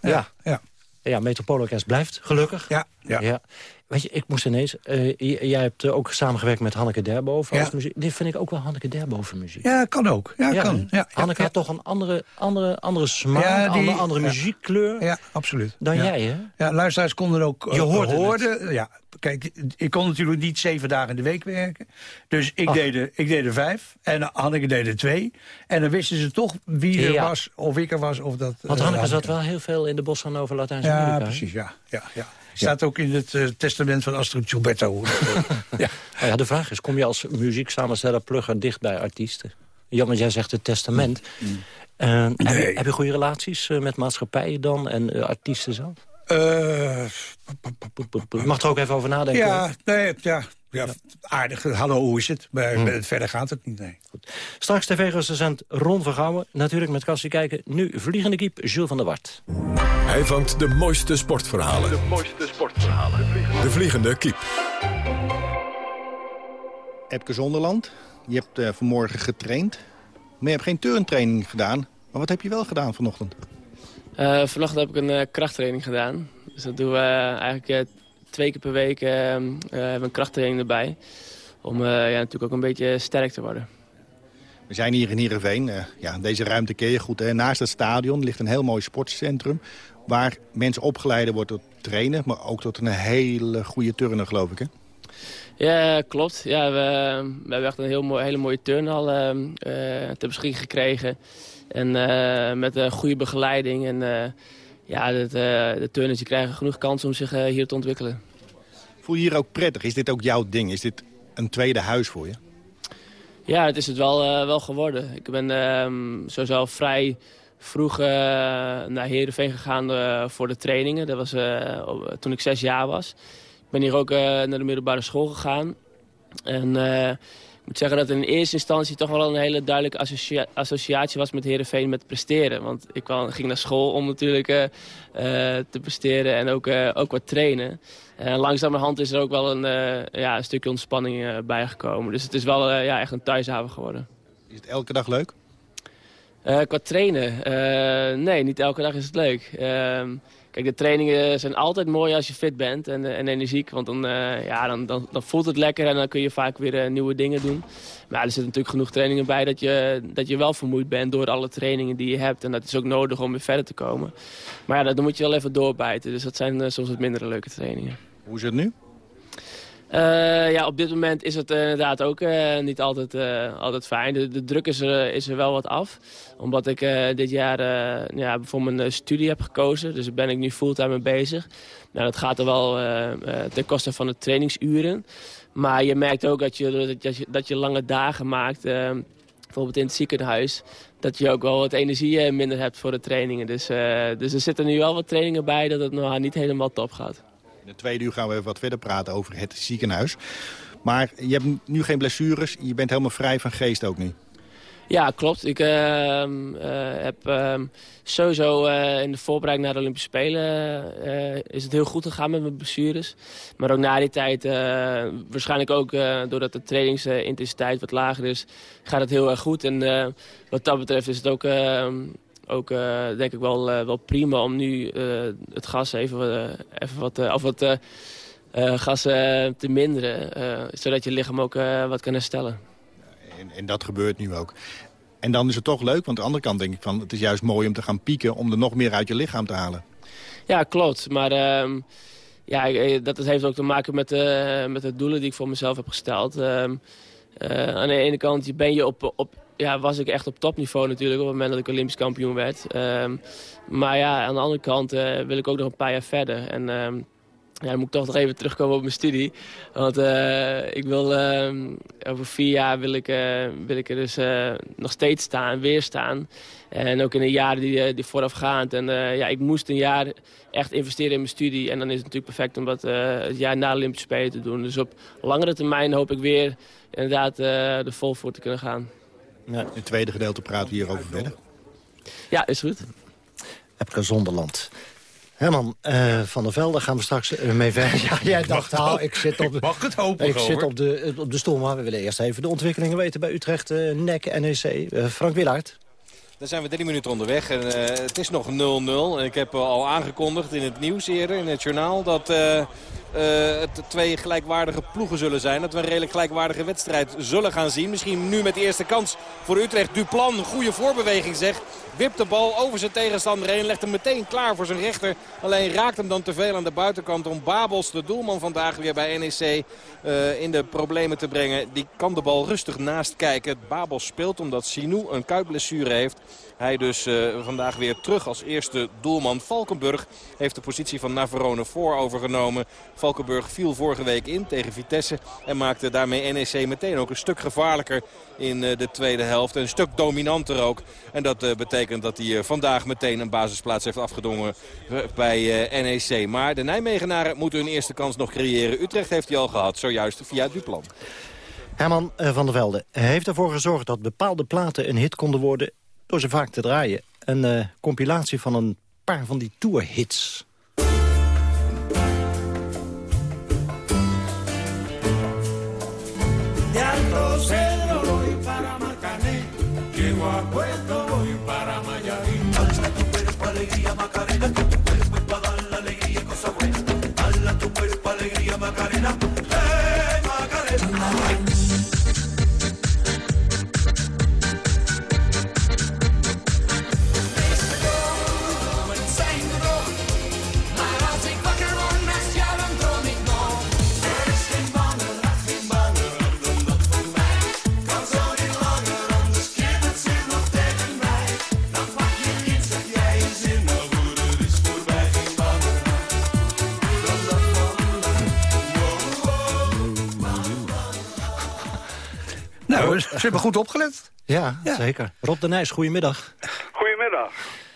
Ja. ja. ja. Ja, Metropoolorkest blijft, gelukkig. Ja, ja. ja. Weet je, ik moest ineens... Uh, jij hebt ook samengewerkt met Hanneke Derboven als muziek. Dit vind ik ook wel Hanneke Derboven muziek. Ja, kan ook. Ja, kan. Ja, Hanneke had toch een andere, andere, andere smaak, ja, die, andere, andere muziekkleur. Ja, absoluut. Dan jij, hè? Ja, luisteraars konden ook... Je hoorde, hoorde ja, Kijk, ik kon natuurlijk niet zeven dagen in de week werken. Dus ik, deed er, ik deed er vijf en Hanneke deed er twee. En dan wisten ze toch wie er was, of ik er was. Of dat, Want Hanneke uh, zat wel heel veel in de bossen over Latijns-Amerika. Ja, precies, ja. ja, ja. Staat ook in het uh, testament van Astrid Gilberto. ja. Nou ja, de vraag is, kom je als muzieksamensteller plugger dicht bij artiesten? Ja, want jij zegt het testament. Mm. Uh, nee. heb, je, heb, je, goede relaties uh, met maatschappijen dan en artiesten zelf? Uh, mag er ook even over nadenken. Ja, nee, ja, ja, aardig. Hallo, hoe is het? Maar hmm. verder gaat het niet, nee. Goed. Straks tv-recensent Ron Vergouwen. Natuurlijk met Kassie kijken. Nu vliegende kiep Jules van der Wart. Hij vangt de mooiste sportverhalen. De mooiste sportverhalen. De vliegende kiep. Epke Zonderland, je hebt uh, vanmorgen getraind. Maar je hebt geen turntraining gedaan. Maar wat heb je wel gedaan vanochtend? Uh, vanochtend heb ik een uh, krachttraining gedaan. Dus dat doen we eigenlijk twee keer per week hebben we een krachttraining erbij. Om ja, natuurlijk ook een beetje sterk te worden. We zijn hier in Heerenveen. ja, deze ruimte ken je goed. Hè? Naast het stadion ligt een heel mooi sportcentrum... waar mensen opgeleid worden tot trainen... maar ook tot een hele goede turner, geloof ik, hè? Ja, klopt. Ja, we, we hebben echt een heel mooi, hele mooie turnhal uh, ter beschikking gekregen. En uh, met een goede begeleiding. En ja, de, de turners die krijgen genoeg kans om zich hier te ontwikkelen. Voel je hier ook prettig? Is dit ook jouw ding? Is dit een tweede huis voor je? Ja, het is het wel, wel geworden. Ik ben ehm, sowieso vrij vroeg naar Heerenveen gegaan voor de trainingen. Dat was toen ik zes jaar was ben hier ook naar de middelbare school gegaan. En ik moet zeggen dat in eerste instantie toch wel een hele duidelijke associa associatie was met Herenveen met presteren. Want ik kwam, ging naar school om natuurlijk uh, te presteren en ook, ook wat trainen. En langzamerhand is er ook wel een, ja, een stukje ontspanning bijgekomen. Dus het is wel ja, echt een thuishaven geworden. Is het elke dag leuk? qua trainen? nee, niet elke dag is het leuk. Kijk, de trainingen zijn altijd mooi als je fit bent en, en energiek. Want dan, uh, ja, dan, dan, dan, voelt het lekker en dan kun je vaak weer uh, nieuwe dingen doen. Maar er zitten natuurlijk genoeg trainingen bij dat je, dat je wel vermoeid bent door alle trainingen die je hebt. En dat is ook nodig om weer verder te komen. Maar ja, dan moet je wel even doorbijten. Dus dat zijn soms wat minder leuke trainingen. Hoe is het nu? Uh, ja, op dit moment is het uh, inderdaad ook uh, niet altijd, altijd fijn. De, de, druk is er, is er wel wat af. Omdat ik dit jaar ja, voor mijn studie heb gekozen. Dus daar ben ik nu fulltime mee bezig. Nou, dat gaat er wel ten koste van de trainingsuren. Maar je merkt ook dat je, dat je, dat je lange dagen maakt. bijvoorbeeld in het ziekenhuis. Dat je ook wel wat energie minder hebt voor de trainingen. Dus, dus er zitten nu wel wat trainingen bij dat het nog niet helemaal top gaat. In de tweede uur gaan we even wat verder praten over het ziekenhuis. Maar je hebt nu geen blessures. Je bent helemaal vrij van geest ook nu. Ja, klopt. Ik uh, uh, heb uh, sowieso eh, in de voorbereiding naar de Olympische Spelen... Eh, is het heel goed gegaan met mijn blessures. Maar ook na die tijd, waarschijnlijk ook doordat de trainingsintensiteit wat lager is... gaat het heel erg goed. En wat dat betreft is het ook ehm, ook uh, denk ik wel, uh, wel prima om nu uh, het gas even, even wat, of wat gas te minderen. zodat je lichaam ook wat kan herstellen. En, en, dat gebeurt nu ook. En dan is het toch leuk, want aan de andere kant denk ik van... het is juist mooi om te gaan pieken om er nog meer uit je lichaam te halen. Ja, klopt. Maar ehm, ja, eh, dat heeft ook te maken met, met de doelen die ik voor mezelf heb gesteld. Ehm, uh, aan de ene kant ben je op, op, ja, was ik echt op topniveau natuurlijk op het moment dat ik Olympisch kampioen werd. Ehm, maar ja, aan de andere kant wil ik ook nog een paar jaar verder. En ehm, ja, dan moet ik toch nog even terugkomen op mijn studie. Want ik wil, over vier jaar wil ik, wil ik er dus nog steeds staan, weer staan. En ook in de jaren die, die voorafgaand. En ja, ik moest een jaar echt investeren in mijn studie. En dan is het natuurlijk perfect om dat het jaar na de Olympische Spelen te doen. Dus op langere termijn hoop ik weer inderdaad de vol voor te kunnen gaan. Ja, in het tweede gedeelte praten we hier over verder. Ja, is goed. Epke Zonderland. Herman uh, van der Velde gaan we straks mee verder. Ja, jij dacht, nou, ik zit op de, Mag het hopen, ik zit op de, op de stoel, maar we willen eerst even de ontwikkelingen weten bij Utrecht, uh, NEC, NEC. Uh, Frank Willaert. Dan zijn we drie minuten onderweg en uh, het is nog 0-0. En ik heb al aangekondigd in het nieuws eerder, in het journaal... dat uh, het twee gelijkwaardige ploegen zullen zijn. Dat we een redelijk gelijkwaardige wedstrijd zullen gaan zien. Misschien nu met de eerste kans voor Utrecht. Duplan, goede voorbeweging zeg. Wipt de bal over zijn tegenstander heen. Legt hem meteen klaar voor zijn rechter. Alleen raakt hem dan te veel aan de buitenkant om Babels, de doelman vandaag weer bij NEC, uh, in de problemen te brengen. Die kan de bal rustig naast kijken. Babels speelt omdat Sinou een kuitblessure heeft. Hij dus uh, vandaag weer terug als eerste doelman. Valkenburg heeft de positie van Navarone voor overgenomen. Valkenburg viel vorige week in tegen Vitesse. En maakte daarmee NEC meteen ook een stuk gevaarlijker in uh, de tweede helft. Een stuk dominanter ook. En dat uh, betekent dat hij vandaag meteen een basisplaats heeft afgedongen bij NEC. Maar de Nijmegenaren moeten hun eerste kans nog creëren. Utrecht heeft hij al gehad, zojuist via Duplan. Herman van der Velde heeft ervoor gezorgd dat bepaalde platen een hit konden worden door ze vaak te draaien. Een uh, compilatie van een paar van die tourhits. Macarena, Thank you. Ze hebben goed opgelet. Ja, ja, zeker. Rob de Nijs, goedemiddag. Goedemiddag.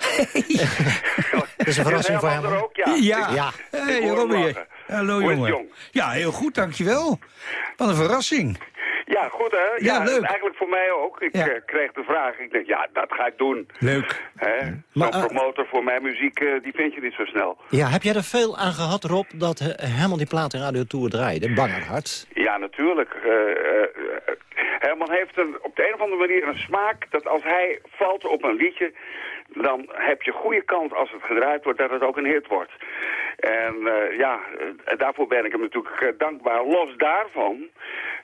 Dat is een verrassing voor hem. ook, ja. Ja. ja. Hey, Robbie. Hallo, jongen. Jong? Ja, heel goed, dankjewel. Wat een verrassing. Ja, goed hè? Ja, leuk. Eigenlijk voor mij ook. Ik Ja. eh, kreeg de vraag. Ik dacht, ja, dat ga ik doen. Leuk. Hè? Zo'n eh, promotor voor mijn muziek, eh, die vind je niet zo snel. Ja, heb jij er veel aan gehad, Rob, dat helemaal die plaat in Radio Tour draaide? Bangerhart. Ja, natuurlijk. Eh, eh, eh, Herman heeft een, op de een of andere manier een smaak dat als hij valt op een liedje... dan heb je goede kans als het gedraaid wordt dat het ook een hit wordt. En eh, ja, eh, daarvoor ben ik hem natuurlijk eh, dankbaar. Los daarvan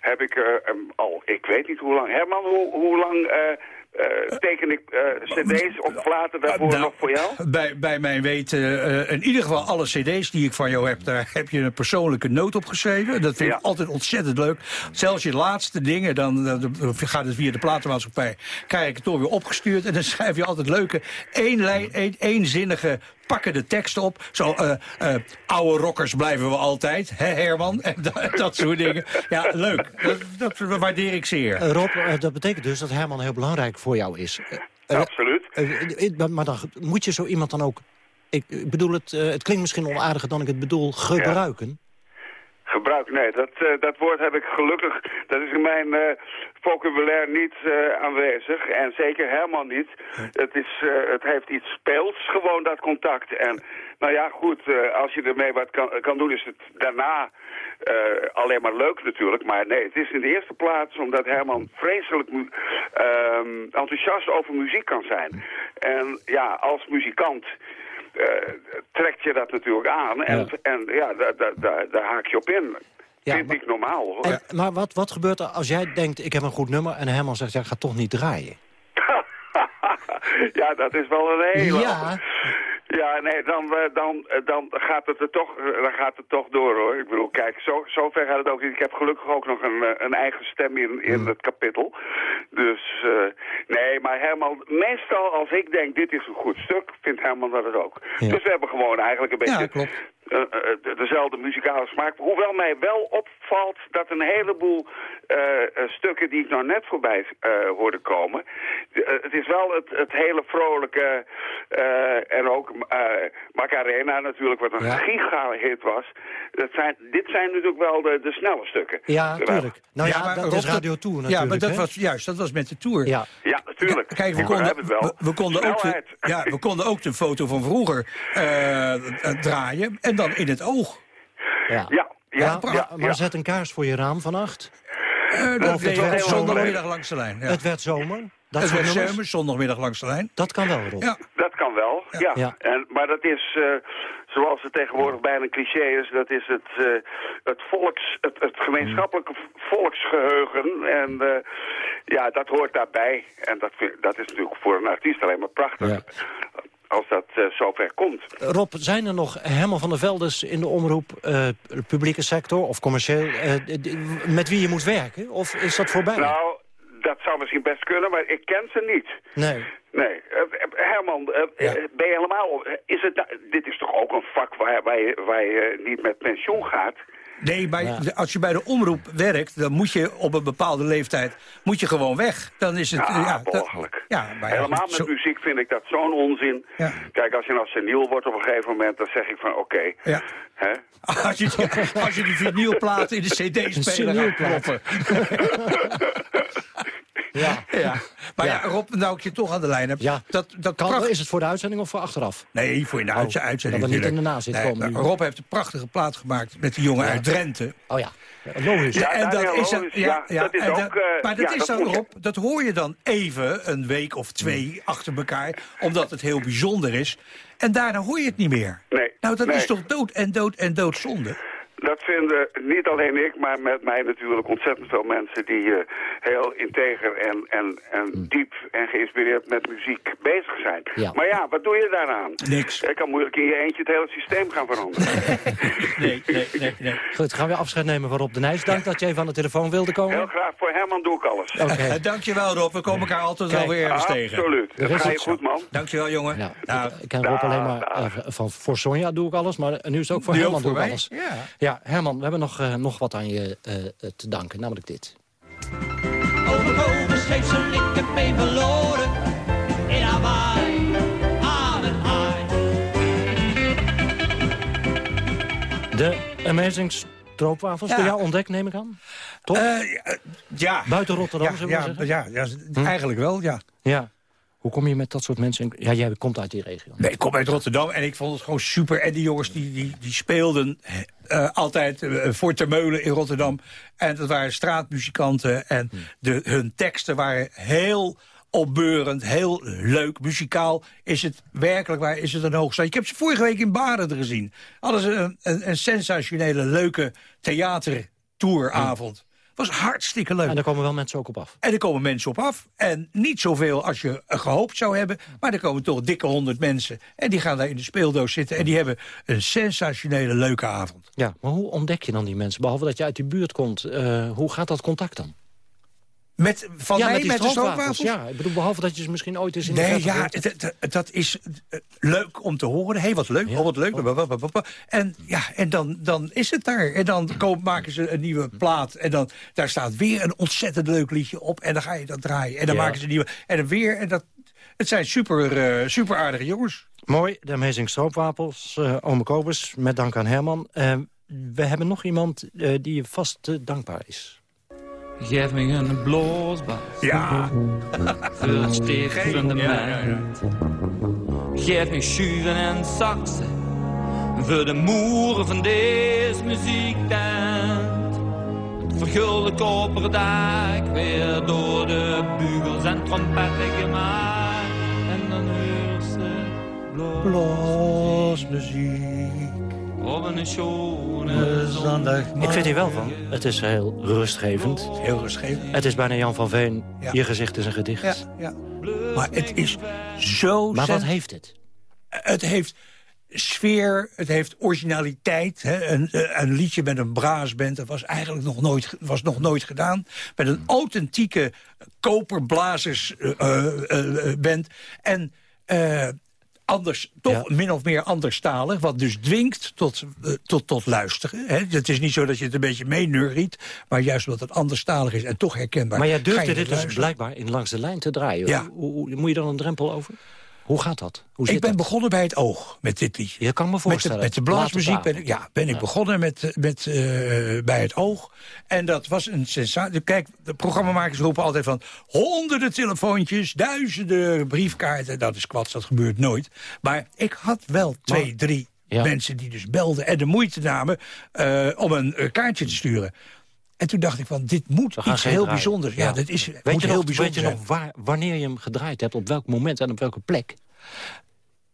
heb ik hem al, ik weet niet hoe lang... Herman, hoe, lang eh, teken ik eh, cd's of platen daarvoor Nou, nog voor jou? Bij, bij mijn weten, eh, in ieder geval alle cd's die ik van jou heb... daar heb je een persoonlijke noot op geschreven. Dat vind ik altijd ontzettend leuk. Zelfs je laatste dingen, dan, dan gaat het via de platenmaatschappij... krijg ik het door weer opgestuurd. En dan schrijf je altijd leuke, één, lijn, één, eenzinnige pakken de tekst op. Zo, eh eh, oude rockers blijven we altijd, hè Herman? En dat, dat soort dingen. Ja, leuk. Dat, dat waardeer ik zeer. Eh, Rob, dat betekent dus dat Herman heel belangrijk voor jou is. Absoluut. maar dan moet je zo iemand dan ook... Ik, ik bedoel, het, het klinkt misschien onaardiger dan ik het bedoel, gebruiken. Gebruik, nee, dat, eh, dat woord heb ik gelukkig, dat is in mijn eh, vocabulaire niet eh, aanwezig. En zeker Herman niet. Het, is, het heeft iets speels, gewoon dat contact. En nou ja, goed, als je ermee wat kan, kan doen, is het daarna alleen maar leuk natuurlijk. Maar nee, het is in de eerste plaats omdat Herman vreselijk ehm, enthousiast over muziek kan zijn. En ja, als muzikant trekt je dat natuurlijk aan. En ja, en, ja daar, daar, daar, daar haak je op in. Ja, Vind ik normaal hoor. En, maar wat, wat gebeurt er als jij denkt, ik heb een goed nummer... en Herman zegt, ja, ik ga toch niet draaien? ja, dat is wel een hele... Ja. Ja, nee, dan, eh, dan, eh, dan, gaat het er toch, eh, dan gaat het toch door hoor. Ik bedoel, kijk, zo, zo ver gaat het ook niet. Ik heb gelukkig ook nog een, een eigen stem in, in Hmm. het kapittel. Dus uh, nee, maar Herman, meestal als ik denk dit is een goed stuk, vindt Herman dat het ook. Ja. Dus we hebben gewoon eigenlijk een beetje Ja, klopt. Uh, uh, dezelfde muzikale smaak. Hoewel mij wel opvalt dat een heleboel uh, stukken die ik nou net voorbij hoorde komen... het is wel het, het hele vrolijke en ook Macarena natuurlijk, wat een ja. giga-hit was. Dat zijn, dit zijn natuurlijk wel de, de snelle stukken. Ja, natuurlijk. Nou ja, ja dat is Radio Tour natuurlijk. Ja, maar dat hè? was juist, dat was met de Tour. Ja, ja natuurlijk. Kijk, we konden, we, we, konden ook de, ja, we konden ook de foto van vroeger uh, draaien en dan in het oog. Ja, ja. ja, ja maar zet een kaars voor je raam van acht. Uh, dat het zondagmiddag langs de lijn. Het werd zomer. Dat het werd zomer, zondagmiddag langs de lijn. Dat kan wel, Rob. Ja. Dat kan wel, ja. ja. En, maar dat is, uh, zoals het tegenwoordig bijna een cliché is... dat is het, uh, het, volks, het, het gemeenschappelijke volksgeheugen. En uh, ja, dat hoort daarbij. En dat, vind, dat is natuurlijk voor een artiest alleen maar prachtig. Ja als dat uh, zover komt. Rob, zijn er nog Herman van der Veldes in de omroep, uh, publieke sector of commercieel, uh, met wie je moet werken? Of is dat voorbij? Nou, dat zou misschien best kunnen, maar ik ken ze niet. Nee. Nee. Herman, ja. ben je helemaal... Is het, dit is toch ook een vak waar, waar, je, waar je niet met pensioen gaat? Nee, maar ja. als je bij de omroep werkt, dan moet je op een bepaalde leeftijd moet je gewoon weg. Dan is het ja, ja belachelijk. Ja, maar Helemaal met zo... muziek vind ik dat zo'n onzin. Ja. Kijk, als je nou seniel wordt op een gegeven moment, dan zeg ik van oké. Okay, ja. Als je, die, als je die vinylplaat in de cd-speler gaat proppen. Ja. ja. Maar ja. ja, Rob, nou ik je toch aan de lijn heb. Ja. Dat, dat kan, pracht... Is het voor de uitzending of voor achteraf? Nee, voor in de oh, uitzending Dat we niet in de nazit nee, komen. Rob heeft een prachtige plaat gemaakt met die jongen ja. uit Drenthe. Oh ja, logisch. Ja, en dat is, logisch. ja, ja, dat is ook... Uh, maar dat is dan, Rob, dat hoor je dan even, een week of twee Hmm. achter elkaar... omdat het heel bijzonder is. En daarna hoor je het niet meer. Nee. Nou, dat nee. is toch dood en dood en doodzonde? Dat vinden niet alleen ik, maar met mij natuurlijk ontzettend veel mensen... die uh, heel integer en, en, en diep en geïnspireerd met muziek bezig zijn. Ja. Maar ja, wat doe je daaraan? Niks. Je kan moeilijk in je eentje het hele systeem gaan veranderen. nee, nee, nee, nee. Goed, gaan we afscheid nemen van Rob de Nijs. Dank ja. dat je even aan de telefoon wilde komen. Heel graag. Voor Herman doe ik alles. Okay. Dankjewel Rob, we komen elkaar altijd Kijk, wel weer ergens tegen. Absoluut. Dat ga je goed, man. Dankjewel, jongen. Ja, nou, ik, ik ken Rob alleen maar uh, van voor Sonja doe ik alles, maar nu is het ook voor Herman doe ik alles. Ja. Ja, Herman, we hebben nog, uh, nog wat aan je uh, te danken, namelijk dit. Overkomers heeft zijn likken mee verloren in Hawaii, aan haai. De Amazing Stroopwafels, ja. door jou ontdekt, neem ik aan? Toch? Uh, ja. Buiten Rotterdam, ja, zullen ja, we zeggen? Ja, ja hm? eigenlijk wel, ja. Ja. Hoe kom je met dat soort mensen? Ja, jij komt uit die regio. Nee, ik kom uit Rotterdam en ik vond het gewoon super. En die jongens die, die, die speelden uh, altijd uh, voor Termeulen in Rotterdam. En dat waren straatmuzikanten. En de, hun teksten waren heel opbeurend, heel leuk. Muzikaal is het werkelijk waar, is het een hoogstand. Ik heb ze vorige week in Baren gezien. Hadden ze een, een, een sensationele, leuke theatertouravond. Was hartstikke leuk. En daar komen wel mensen ook op af. En er komen mensen op af. En niet zoveel als je gehoopt zou hebben. Maar er komen toch dikke honderd mensen. En die gaan daar in de speeldoos zitten. En die hebben een sensationele leuke avond. Ja, maar hoe ontdek je dan die mensen? Behalve dat je uit die buurt komt. Uh, hoe gaat dat contact dan? Met, van ja, mij, met, die met de stroopwafels? Ja, ik bedoel, behalve dat je ze misschien ooit eens in nee, de ja, dat is leuk om te horen. Hé, hey, wat leuk, ja. oh, wat leuk. Oh. En, ja, en dan, dan is het daar. En dan komen, maken ze een nieuwe plaat. En dan, daar staat weer een ontzettend leuk liedje op. En dan ga je dat draaien. En dan ja. maken ze een nieuwe. En dan weer. En dat, het zijn super, uh, super aardige jongens. Mooi, de Amazing Stroopwafels. Uh, Ome Kobus, met dank aan Herman. Uh, we hebben nog iemand uh, die vast dankbaar is. Geef me een blåsbas. Ja. Ja, ja. Geef me schuren en saxen. Voor de moeren van deze muziekband. Het vergulde koperen dak weer door de bugels en trompetten gemaakt. En dan hoor ze zondag. Ik vind hier wel van. Het is heel rustgevend. Heel rustgevend. Het is bijna Jan van Veen. Ja. Je gezicht is een gedicht. Ja, ja. Maar het is zo... Maar wat heeft het? het heeft sfeer, het heeft originaliteit. Hè? Een, eh, een liedje met een braasband, dat was eigenlijk nog nooit, was nog nooit gedaan. Met een authentieke koperblazersband. en uh, anders, toch min of meer anderstalig... wat dus dwingt tot, uh, tot, tot luisteren. Hè? Het is niet zo dat je het een beetje meeneuriet... maar juist omdat het anderstalig is en toch herkenbaar. Maar jij durfde dit dus blijkbaar in langs de lijn te draaien. Ja. Hoe, hoe, moet je dan een drempel over? Hoe gaat dat? Hoe zit ik ben dat? begonnen bij het oog met dit liedje. Je kan me Met voorstellen. de, met de blaasmuziek ben ik, ja, ben ik begonnen met, met, uh, bij het oog. En dat was een sensatie. Kijk, de programmamakers roepen altijd van... honderden telefoontjes, duizenden briefkaarten. Dat is kwats, dat gebeurt nooit. Maar ik had wel twee, maar, drie ja. mensen die dus belden... en de moeite namen uh, om een uh, kaartje te sturen. En toen dacht ik van, dit moet iets heel draaien. bijzonders. Ja, ja, dit is, weet moet je heel nog, bijzonder Weet je nog waar, wanneer je hem gedraaid hebt, op welk moment en op welke plek?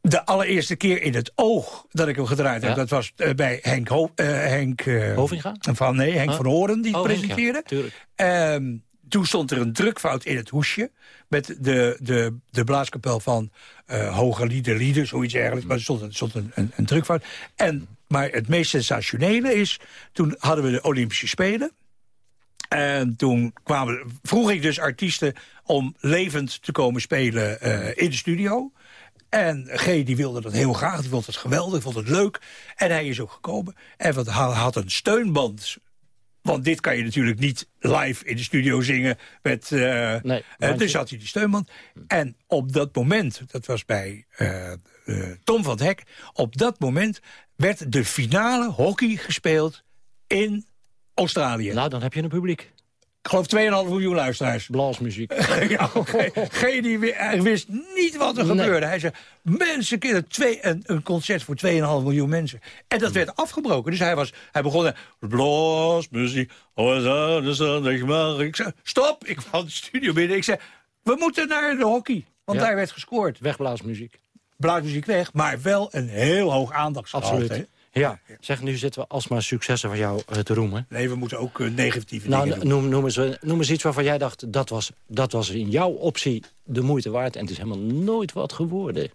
De allereerste keer in het oog dat ik hem gedraaid heb... Dat was uh, bij Henk, Ho uh, Henk uh, Hovinga? Van, nee, Henk Huh? van Horen, die oh, het presenteerde. Ja, um, toen stond er een drukfout in het hoesje... met de, de, de blaaskapel van uh, Hoge Lieden, Lieden, zoiets eigenlijk. Maar er stond, er stond een, een, een drukfout. En, maar het meest sensationele is... toen hadden we de Olympische Spelen... En toen kwamen, vroeg ik dus artiesten om levend te komen spelen uh, in de studio. En G die wilde dat heel graag, die vond het geweldig, vond het leuk. En hij is ook gekomen. En wat, had een steunband. Want dit kan je natuurlijk niet live in de studio zingen. Met, uh, nee, uh, dus had hij die steunband. En op dat moment, dat was bij Tom van het Hek... op dat moment werd de finale hockey gespeeld in Australië. Nou, dan heb je een publiek. Ik geloof 2,5 miljoen luisteraars. Blaasmuziek. ja, okay. G die wist niet wat er nee. gebeurde. Hij zei, mensen twee, een, een concert voor 2,5 miljoen mensen. En dat werd afgebroken. Dus hij, was, hij begon... Blaasmuziek, oh, ik zei, stop! Ik kwam de studio binnen. Ik zei, we moeten naar de hockey. Want ja. daar werd gescoord. Wegblaasmuziek. Blaasmuziek weg, maar wel een heel hoog aandachtsgehalte. Absoluut. Ja, zeg, nu zitten we alsmaar successen van jou uh, te roemen. Nee, we moeten ook uh, negatieve nou, dingen doen. Noem, noem, eens, noem eens iets waarvan jij dacht, dat was, dat was in jouw optie de moeite waard... en het is helemaal nooit wat geworden.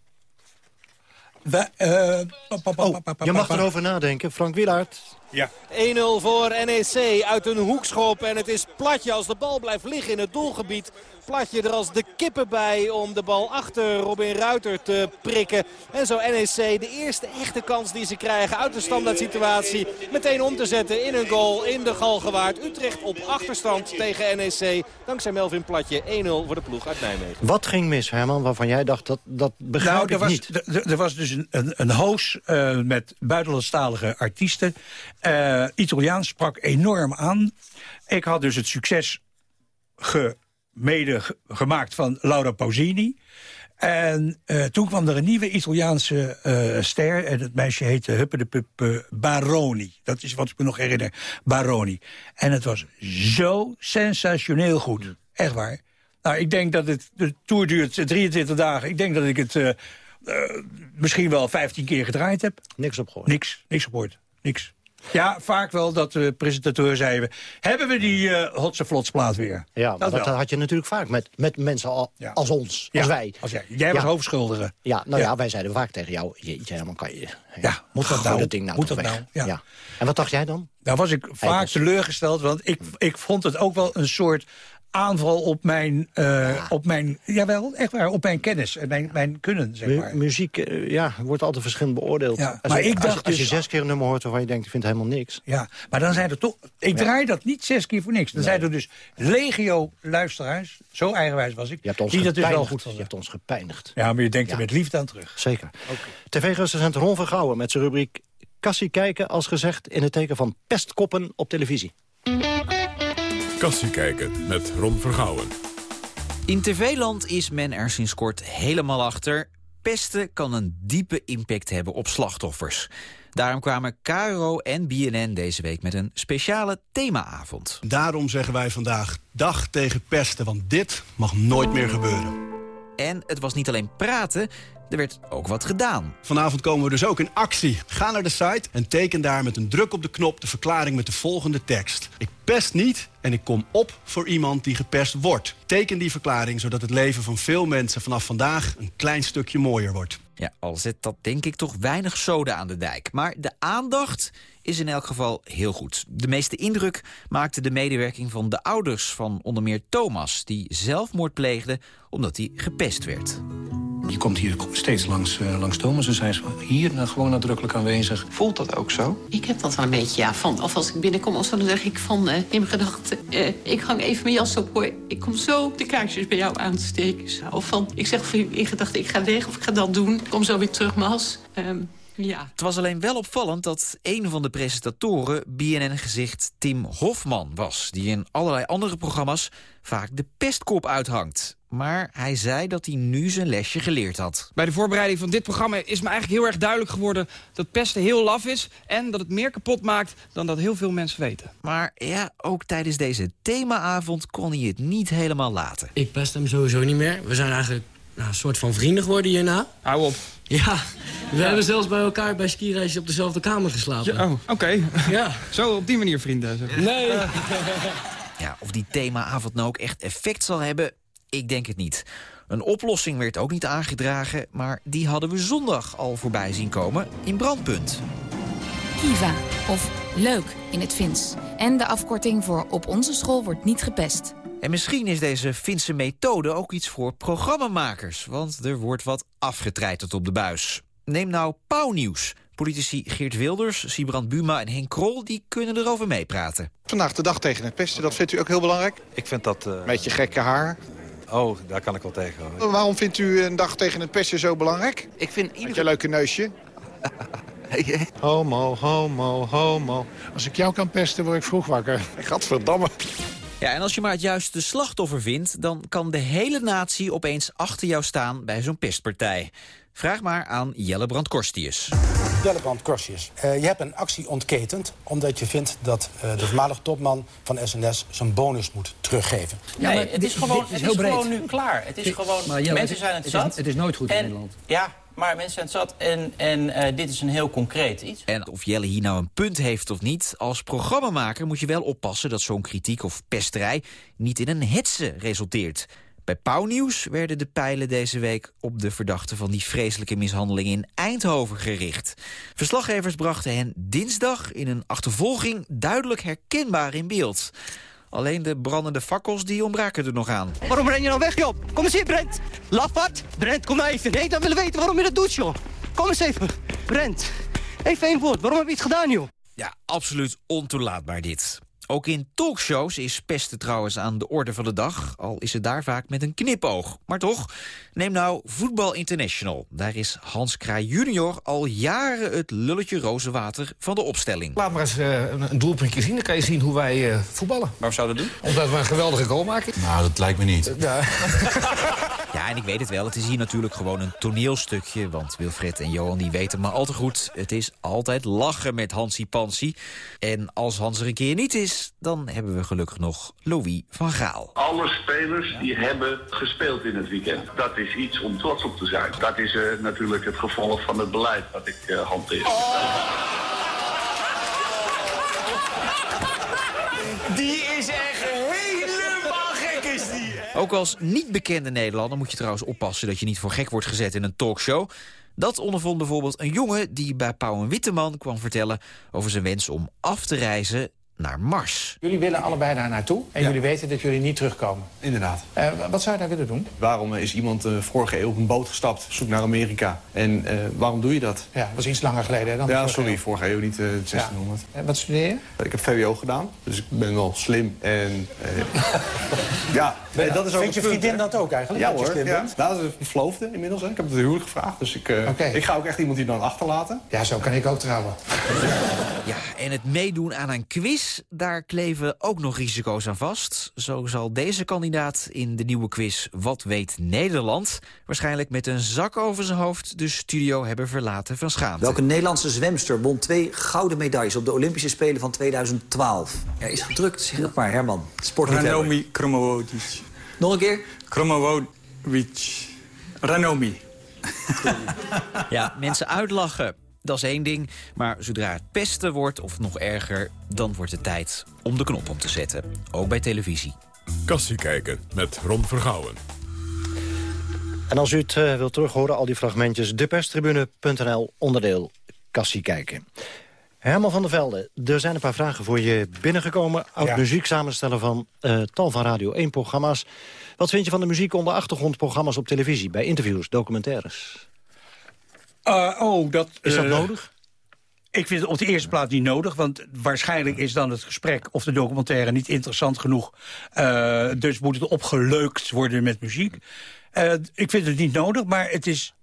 We, uh, oh, je mag erover nadenken. Frank Wielaert. Ja. 1-0 voor NEC uit een hoekschop. En het is platje als de bal blijft liggen in het doelgebied. Platje er als de kippen bij om de bal achter Robin Ruiter te prikken. En zo NEC de eerste echte kans die ze krijgen uit de standaard situatie. Meteen om te zetten in een goal in de Galgenwaard. Utrecht op achterstand tegen NEC. Dankzij Melvin Platje 1-0 voor de ploeg uit Nijmegen. Wat ging mis Herman waarvan jij dacht dat, dat begrijp nou, er ik was, niet? Er was dus een, een, een hoos uh, met buitenlandstalige artiesten. Uh, Italiaans sprak enorm aan. Ik had dus het succes ge, mede ge, gemaakt van Laura Pausini. En uh, toen kwam er een nieuwe Italiaanse uh, ster. En het meisje heette Huppe de Pup Baroni. Dat is wat ik me nog herinner. Baroni. En het was zo sensationeel goed. Echt waar. Nou, ik denk dat het, de tour duurt 23 dagen. Ik denk dat ik het misschien wel 15 keer gedraaid heb. Niks opgehoord. Niks, niks opgehoord. Niks. Ja, vaak wel dat de presentator zei... hebben we die uh, Hotse Vlotsplaat weer? Ja, dat, dat had je natuurlijk vaak met, met mensen al, ja. als ons, ja, als wij. Als jij jij was hoofdschuldige. Ja, nou ja. wij zeiden vaak tegen jou... jeetje, man kan je... Ja, moet dat nou? dat ding nou moet dat weg? nou? Ja. En wat dacht jij dan? Nou was ik vaak teleurgesteld, want ik, ik vond het ook wel een soort aanval op mijn, uh, ja. op mijn, jawel, echt waar, op mijn kennis en mijn, mijn kunnen, zeg maar. Mu muziek, uh, ja, wordt altijd verschillend beoordeeld. Ja, als maar je, ik dacht als, als je dus, zes keer een nummer hoort waarvan je denkt, ik vind helemaal niks. Ja, maar dan zijn er toch, ik draai dat niet zes keer voor niks. Dan nee. zijn er dus legio luisteraars, zo eigenwijs was ik, je hebt ons die dat dus wel goed Je vonden. hebt ons gepijnigd. Ja, maar je denkt er met liefde aan terug. Zeker. Okay. TV-recensent Ron Vergouwen met zijn rubriek Kassie kijken, als gezegd, in het teken van pestkoppen op televisie. Kassie kijken met Ron Vergouwen. In tv-land is men er sinds kort helemaal achter. Pesten kan een diepe impact hebben op slachtoffers. Daarom kwamen KRO en BNN deze week met een speciale themaavond. Daarom zeggen wij vandaag dag tegen pesten, want dit mag nooit meer gebeuren. En het was niet alleen praten, er werd ook wat gedaan. Vanavond komen we dus ook in actie. Ga naar de site en teken daar met een druk op de knop de verklaring met de volgende tekst. Ik pest niet en ik kom op voor iemand die gepest wordt. Teken die verklaring zodat het leven van veel mensen vanaf vandaag een klein stukje mooier wordt. Ja, al zet dat denk ik toch weinig zoden aan de dijk. Maar de aandacht is in elk geval heel goed. De meeste indruk maakte de medewerking van de ouders van onder meer Thomas... die zelfmoord pleegde omdat hij gepest werd. Je komt hier steeds langs, uh, langs Thomas en zij is hier uh, gewoon nadrukkelijk aanwezig. Voelt dat ook zo? Ik heb dat wel een beetje, ja. Van, of als ik binnenkom, of zo, dan zeg ik van... Uh, in gedachten, ik hang even mijn jas op, hoor. Ik kom zo de kaarsjes bij jou aan te steken. Zo. Of van, ik zeg in gedachten, ik ga weg of ik ga dat doen. Ik kom zo weer terug, Mas. Um, ja. Het was alleen wel opvallend dat een van de presentatoren BNN-gezicht Tim Hofman was... die in allerlei andere programma's vaak de pestkop uithangt. Maar hij zei dat hij nu zijn lesje geleerd had. Bij de voorbereiding van dit programma is me eigenlijk heel erg duidelijk geworden... dat pesten heel laf is en dat het meer kapot maakt dan dat heel veel mensen weten. Maar ja, ook tijdens deze themaavond kon hij het niet helemaal laten. Ik pest hem sowieso niet meer. We zijn eigenlijk nou, een soort van vrienden geworden hierna. Hou op. Ja, we hebben zelfs bij elkaar bij skireisje op dezelfde kamer geslapen. Ja, oh, oké. Ja. Zo op die manier vrienden. Zeg. Nee. Ja, of die themaavond nou ook echt effect zal hebben, ik denk het niet. Een oplossing werd ook niet aangedragen, maar die hadden we zondag al voorbij zien komen in Brandpunt. Kiva, of leuk in het Fins. En de afkorting voor op onze school wordt niet gepest. En misschien is deze Finse methode ook iets voor programmamakers... want er wordt wat afgetreiterd op de buis. Neem nou Pauwnieuws. Politici Geert Wilders, Sibrand Buma en Henk Krol... die kunnen erover meepraten. Vandaag de dag tegen het pesten, dat vindt u ook heel belangrijk? Ik vind dat... Uh... Beetje gekke haar. Oh, daar kan ik wel tegen. Hoor. Waarom vindt u een dag tegen het pesten zo belangrijk? Ik vind ieder... Met je leuke neusje. homo, homo, homo. Als ik jou kan pesten, word ik vroeg wakker. Gadverdamme. Ja, en als je maar het juiste slachtoffer vindt... dan kan de hele natie opeens achter jou staan bij zo'n pestpartij. Vraag maar aan Jelle Brand-Korstius. Jelle Brand-Korstius, uh, je hebt een actie ontketend... omdat je vindt dat uh, de voormalige topman van SNS zijn bonus moet teruggeven. Ja, nee, het is gewoon, het is, het is gewoon nu klaar. Het is gewoon, maar Jelle, mensen zijn het, het zat. Is, het is nooit goed in Nederland. Ja, maar mensen zijn het zat en, en uh, dit is een heel concreet iets. En of Jelle hier nou een punt heeft of niet... als programmamaker moet je wel oppassen dat zo'n kritiek of pesterij... niet in een hetze resulteert. Bij Pauwnieuws werden de pijlen deze week op de verdachte van die vreselijke mishandeling in Eindhoven gericht. Verslaggevers brachten hen dinsdag in een achtervolging duidelijk herkenbaar in beeld. Alleen de brandende fakkels die ontbraken er nog aan. Waarom ren je nou weg, joh? Kom eens hier, Brent. Lafaard. Brent, kom nou even. Nee, dan willen weten waarom je dat doet, joh. Kom eens even. Brent, even één woord. Waarom heb je iets gedaan, joh? Ja, absoluut ontoelaatbaar dit. Ook in talkshows is pesten trouwens aan de orde van de dag... al is het daar vaak met een knipoog. Maar toch, neem nou Voetbal International. Daar is Hans Kraai junior al jaren het lulletje rozenwater van de opstelling. Laat maar eens uh, een doelpuntje zien, dan kan je zien hoe wij uh, voetballen. Waarom zouden we dat doen? Omdat we een geweldige goal maken. Nou, dat lijkt me niet. Ja. ja, en ik weet het wel, het is hier natuurlijk gewoon een toneelstukje... want Wilfred en Johan die weten maar al te goed... het is altijd lachen met Hansie Pansie. En als Hans er een keer niet is dan hebben we gelukkig nog Louis van Gaal. Alle spelers die hebben gespeeld in het weekend. Dat is iets om trots op te zijn. Dat is uh, natuurlijk het gevolg van het beleid dat ik uh, hanteer. Die is echt helemaal gek, is die. Hè? Ook als niet bekende Nederlander moet je trouwens oppassen... dat je niet voor gek wordt gezet in een talkshow. Dat ondervond bijvoorbeeld een jongen die bij Pauw en Witteman kwam vertellen... over zijn wens om af te reizen naar Mars. Jullie willen allebei daar naartoe en jullie weten dat jullie niet terugkomen. Inderdaad. Uh, wat zou je daar willen doen? Waarom is iemand uh, vorige eeuw op een boot gestapt, zoek naar Amerika? En uh, waarom doe je dat? Ja, dat was iets langer geleden dan Ja, vorige sorry, eeuw. vorige eeuw, niet 1600. Ja. wat studeer je? Ik heb VWO gedaan, dus ik ben wel slim en... ja, nee, dat is ook Vind je vriendin dat ook eigenlijk? Ja dat je hoor, slim ja. bent? Nou, dat is een verloofde inmiddels. Hè. Ik heb het huwelijk gevraagd, dus ik, okay. ik ga ook echt iemand die dan achterlaten. Ja, zo kan ik ook trouwen. Ja, en het meedoen aan een quiz, daar kleven ook nog risico's aan vast. Zo zal deze kandidaat in de nieuwe quiz Wat weet Nederland... waarschijnlijk met een zak over zijn hoofd de studio hebben verlaten van schaamte. Welke Nederlandse zwemster won twee gouden medailles... op de Olympische Spelen van 2012? Er is gedrukt, zeg het maar, Herman. Ranomi Kromowodic. Nog een keer? Kromowodic. Ranomi. Ja, mensen uitlachen. Dat is één ding, maar zodra het pesten wordt, of nog erger... dan wordt het tijd om de knop om te zetten. Ook bij televisie. Kassie kijken met Ron Vergouwen. En als u het uh, wilt terughoren, al die fragmentjes... deperstribune.nl, onderdeel Kassie kijken. Herman van der Velde, er zijn een paar vragen voor je binnengekomen. Oud ja. muziek samenstellen van uh, tal van Radio 1-programma's. Wat vind je van de muziek onder achtergrondprogramma's op televisie... bij interviews, documentaires? Uh, oh, dat... Is dat nodig? Ik vind het op de eerste plaats niet nodig, want waarschijnlijk is dan het gesprek of de documentaire niet interessant genoeg. Uh, dus moet het opgeleukt worden met muziek. Ik vind het niet nodig, maar het is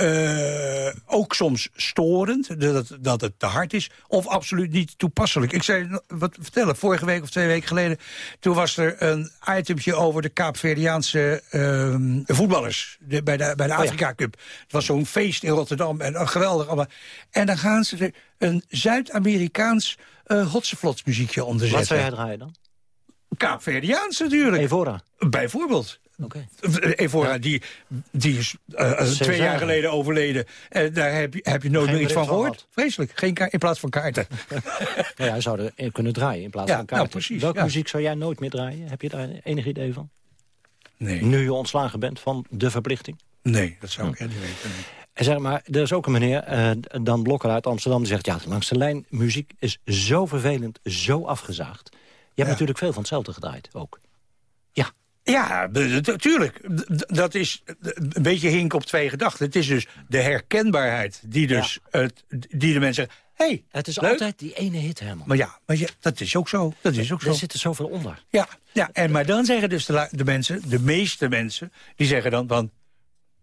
uh, ook soms storend, dat, dat het te hard is, of absoluut niet toepasselijk. Ik zei, wat vertellen, vorige week of twee weken geleden... toen was er een itemtje over de Kaapverdiaanse uh, voetballers... De, bij de, bij de Afrika Cup. Het was zo'n feest in Rotterdam, en oh, geweldig allemaal. En dan gaan ze er een Zuid-Amerikaans uh, Hotseflots muziekje onder zetten. Wat zou jij draaien dan? Kaapverdiaans natuurlijk. Evora? Bijvoorbeeld. Okay. Evora, die, die is uh, twee jaar geleden overleden. Uh, daar heb je, heb je nooit meer iets van gehoord. Vreselijk, Geen in plaats van kaarten. nou ja, zouden kunnen draaien in plaats ja, van kaarten. Nou, precies, Welke ja. muziek zou jij nooit meer draaien? Heb je daar enig idee van? Nee. Nu je ontslagen bent van de verplichting? Nee, dat zou ik echt niet weten. En zeg maar, er is ook een meneer, uh, Dan Blokker uit Amsterdam... die zegt, ja, langs de lijn, muziek is zo vervelend, zo afgezaagd. Je hebt natuurlijk veel van hetzelfde gedraaid, ook. Ja. Natuurlijk. Dat is een beetje hink op twee gedachten. Het is dus de herkenbaarheid die, dus het, die de mensen zeggen... Hey, Het is leuk. altijd die ene hit, Herman. Maar ja, maar ja, dat is ook zo. Dat is ook zo. Er zit er zoveel onder. Ja, ja en, maar dan zeggen dus de, de mensen, de meeste mensen... die zeggen dan van...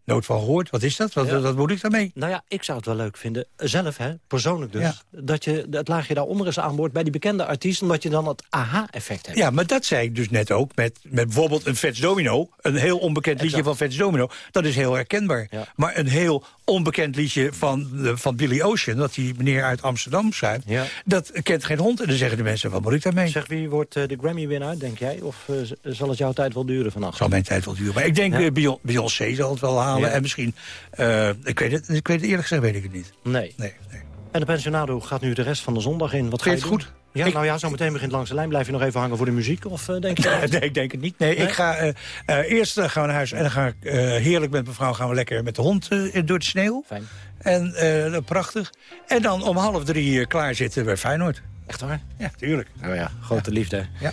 Nooit van gehoord, wat is dat? Wat, Ja. wat moet ik daarmee? Nou ja, ik zou het wel leuk vinden, zelf hè, persoonlijk dus... Ja. dat je het laagje daaronder eens aanboort bij die bekende artiesten... omdat je dan het aha-effect hebt. Ja, maar dat zei ik dus net ook met, met bijvoorbeeld een Vets Domino. Een heel onbekend liedje van Vets Domino. Dat is heel herkenbaar. Ja. Maar een heel onbekend liedje van, de- van Billy Ocean... dat die meneer uit Amsterdam schrijft... Ja. dat kent geen hond. En dan zeggen de mensen, wat moet ik daarmee? Zeg, wie wordt eh, de Grammy-winnaar, denk jij? Of eh, zal het jouw tijd wel duren vannacht? zal mijn tijd wel duren. Maar ik denk Ja. eh, Beyon- Beyoncé zal het wel halen. Ja. En misschien, eh, ik, weet het, ik weet het eerlijk gezegd, weet ik het niet. Nee. Nee, nee. En de pensionado gaat nu de rest van de zondag in. Wat ga je het doen? goed? Ja, Ik- nou ja, zo meteen begint langs de lijn. Blijf je nog even hangen voor de muziek? Of eh, denk je... nee, ik denk het niet. Nee, Nee? ik ga eh, eh, eerst gaan we naar huis en dan ga ik heerlijk met mevrouw gaan we lekker met de hond door de sneeuw. Fijn. En prachtig. En dan om half drie klaar zitten bij Feyenoord. Echt waar? Ja, tuurlijk. Oh ja, grote liefde. Ja.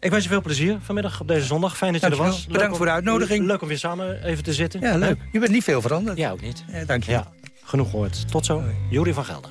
Ik wens je veel plezier vanmiddag op deze zondag. Fijn dat je er was. Bedankt Leuk voor de uitnodiging. Leuk om weer samen even te zitten. Ja, leuk. Je bent niet veel veranderd. Ja, ook niet. Ja, dank je. Ja, genoeg gehoord. Tot zo. Juri van Gelder.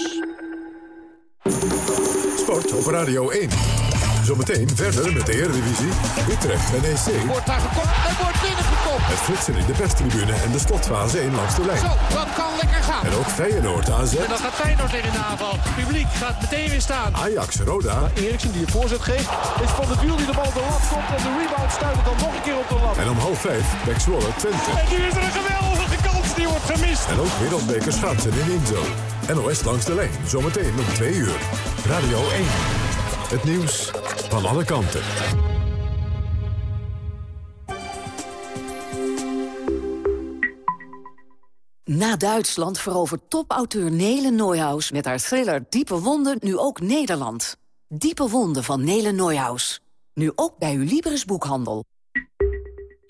Sport op Radio 1. Zometeen verder met de Eredivisie. Utrecht NEC. Wordt daar gekopt en wordt binnengekopt. Het flitsen in de perstribune en de slotfase 1 langs de lijn. Zo, dat kan lekker gaan. En ook Feyenoord AZ. En dan gaat Feyenoord weer in de aanval. Het publiek gaat meteen weer staan. Ajax Roda. Eriksen die een voorzet geeft. Is Van de Wiel die de bal op de lat komt. En de rebound stuit het dan nog een keer op de lat. En om half vijf Pek Zwolle Twente. En nu is er een geweldige Die wordt gemist. En ook wereldbeker schaatsen in Inzo. NOS langs de lijn. Zometeen om twee uur. Radio 1. Het nieuws van alle kanten. Na Duitsland verovert topauteur Nele Neuhaus met haar thriller Diepe Wonden nu ook Nederland. Diepe Wonden van Nele Neuhaus. Nu ook bij uw Libris boekhandel.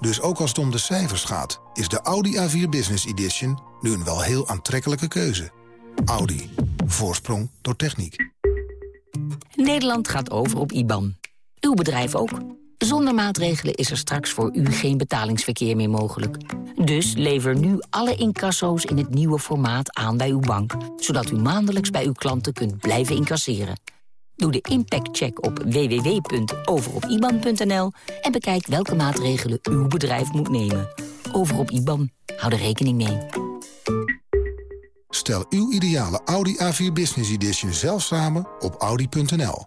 Dus ook als het om de cijfers gaat, is de Audi A4 Business Edition nu een wel heel aantrekkelijke keuze. Audi. Voorsprong door techniek. Nederland gaat over op IBAN. Uw bedrijf ook. Zonder maatregelen is er straks voor u geen betalingsverkeer meer mogelijk. Dus lever nu alle incasso's in het nieuwe formaat aan bij uw bank... zodat u maandelijks bij uw klanten kunt blijven incasseren. Doe de impactcheck op www.overopiban.nl... en bekijk welke maatregelen uw bedrijf moet nemen. Over op IBAN. Hou er rekening mee. Stel uw ideale Audi A4 Business Edition zelf samen op audi.nl.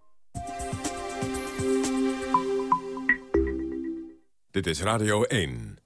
Dit is Radio 1.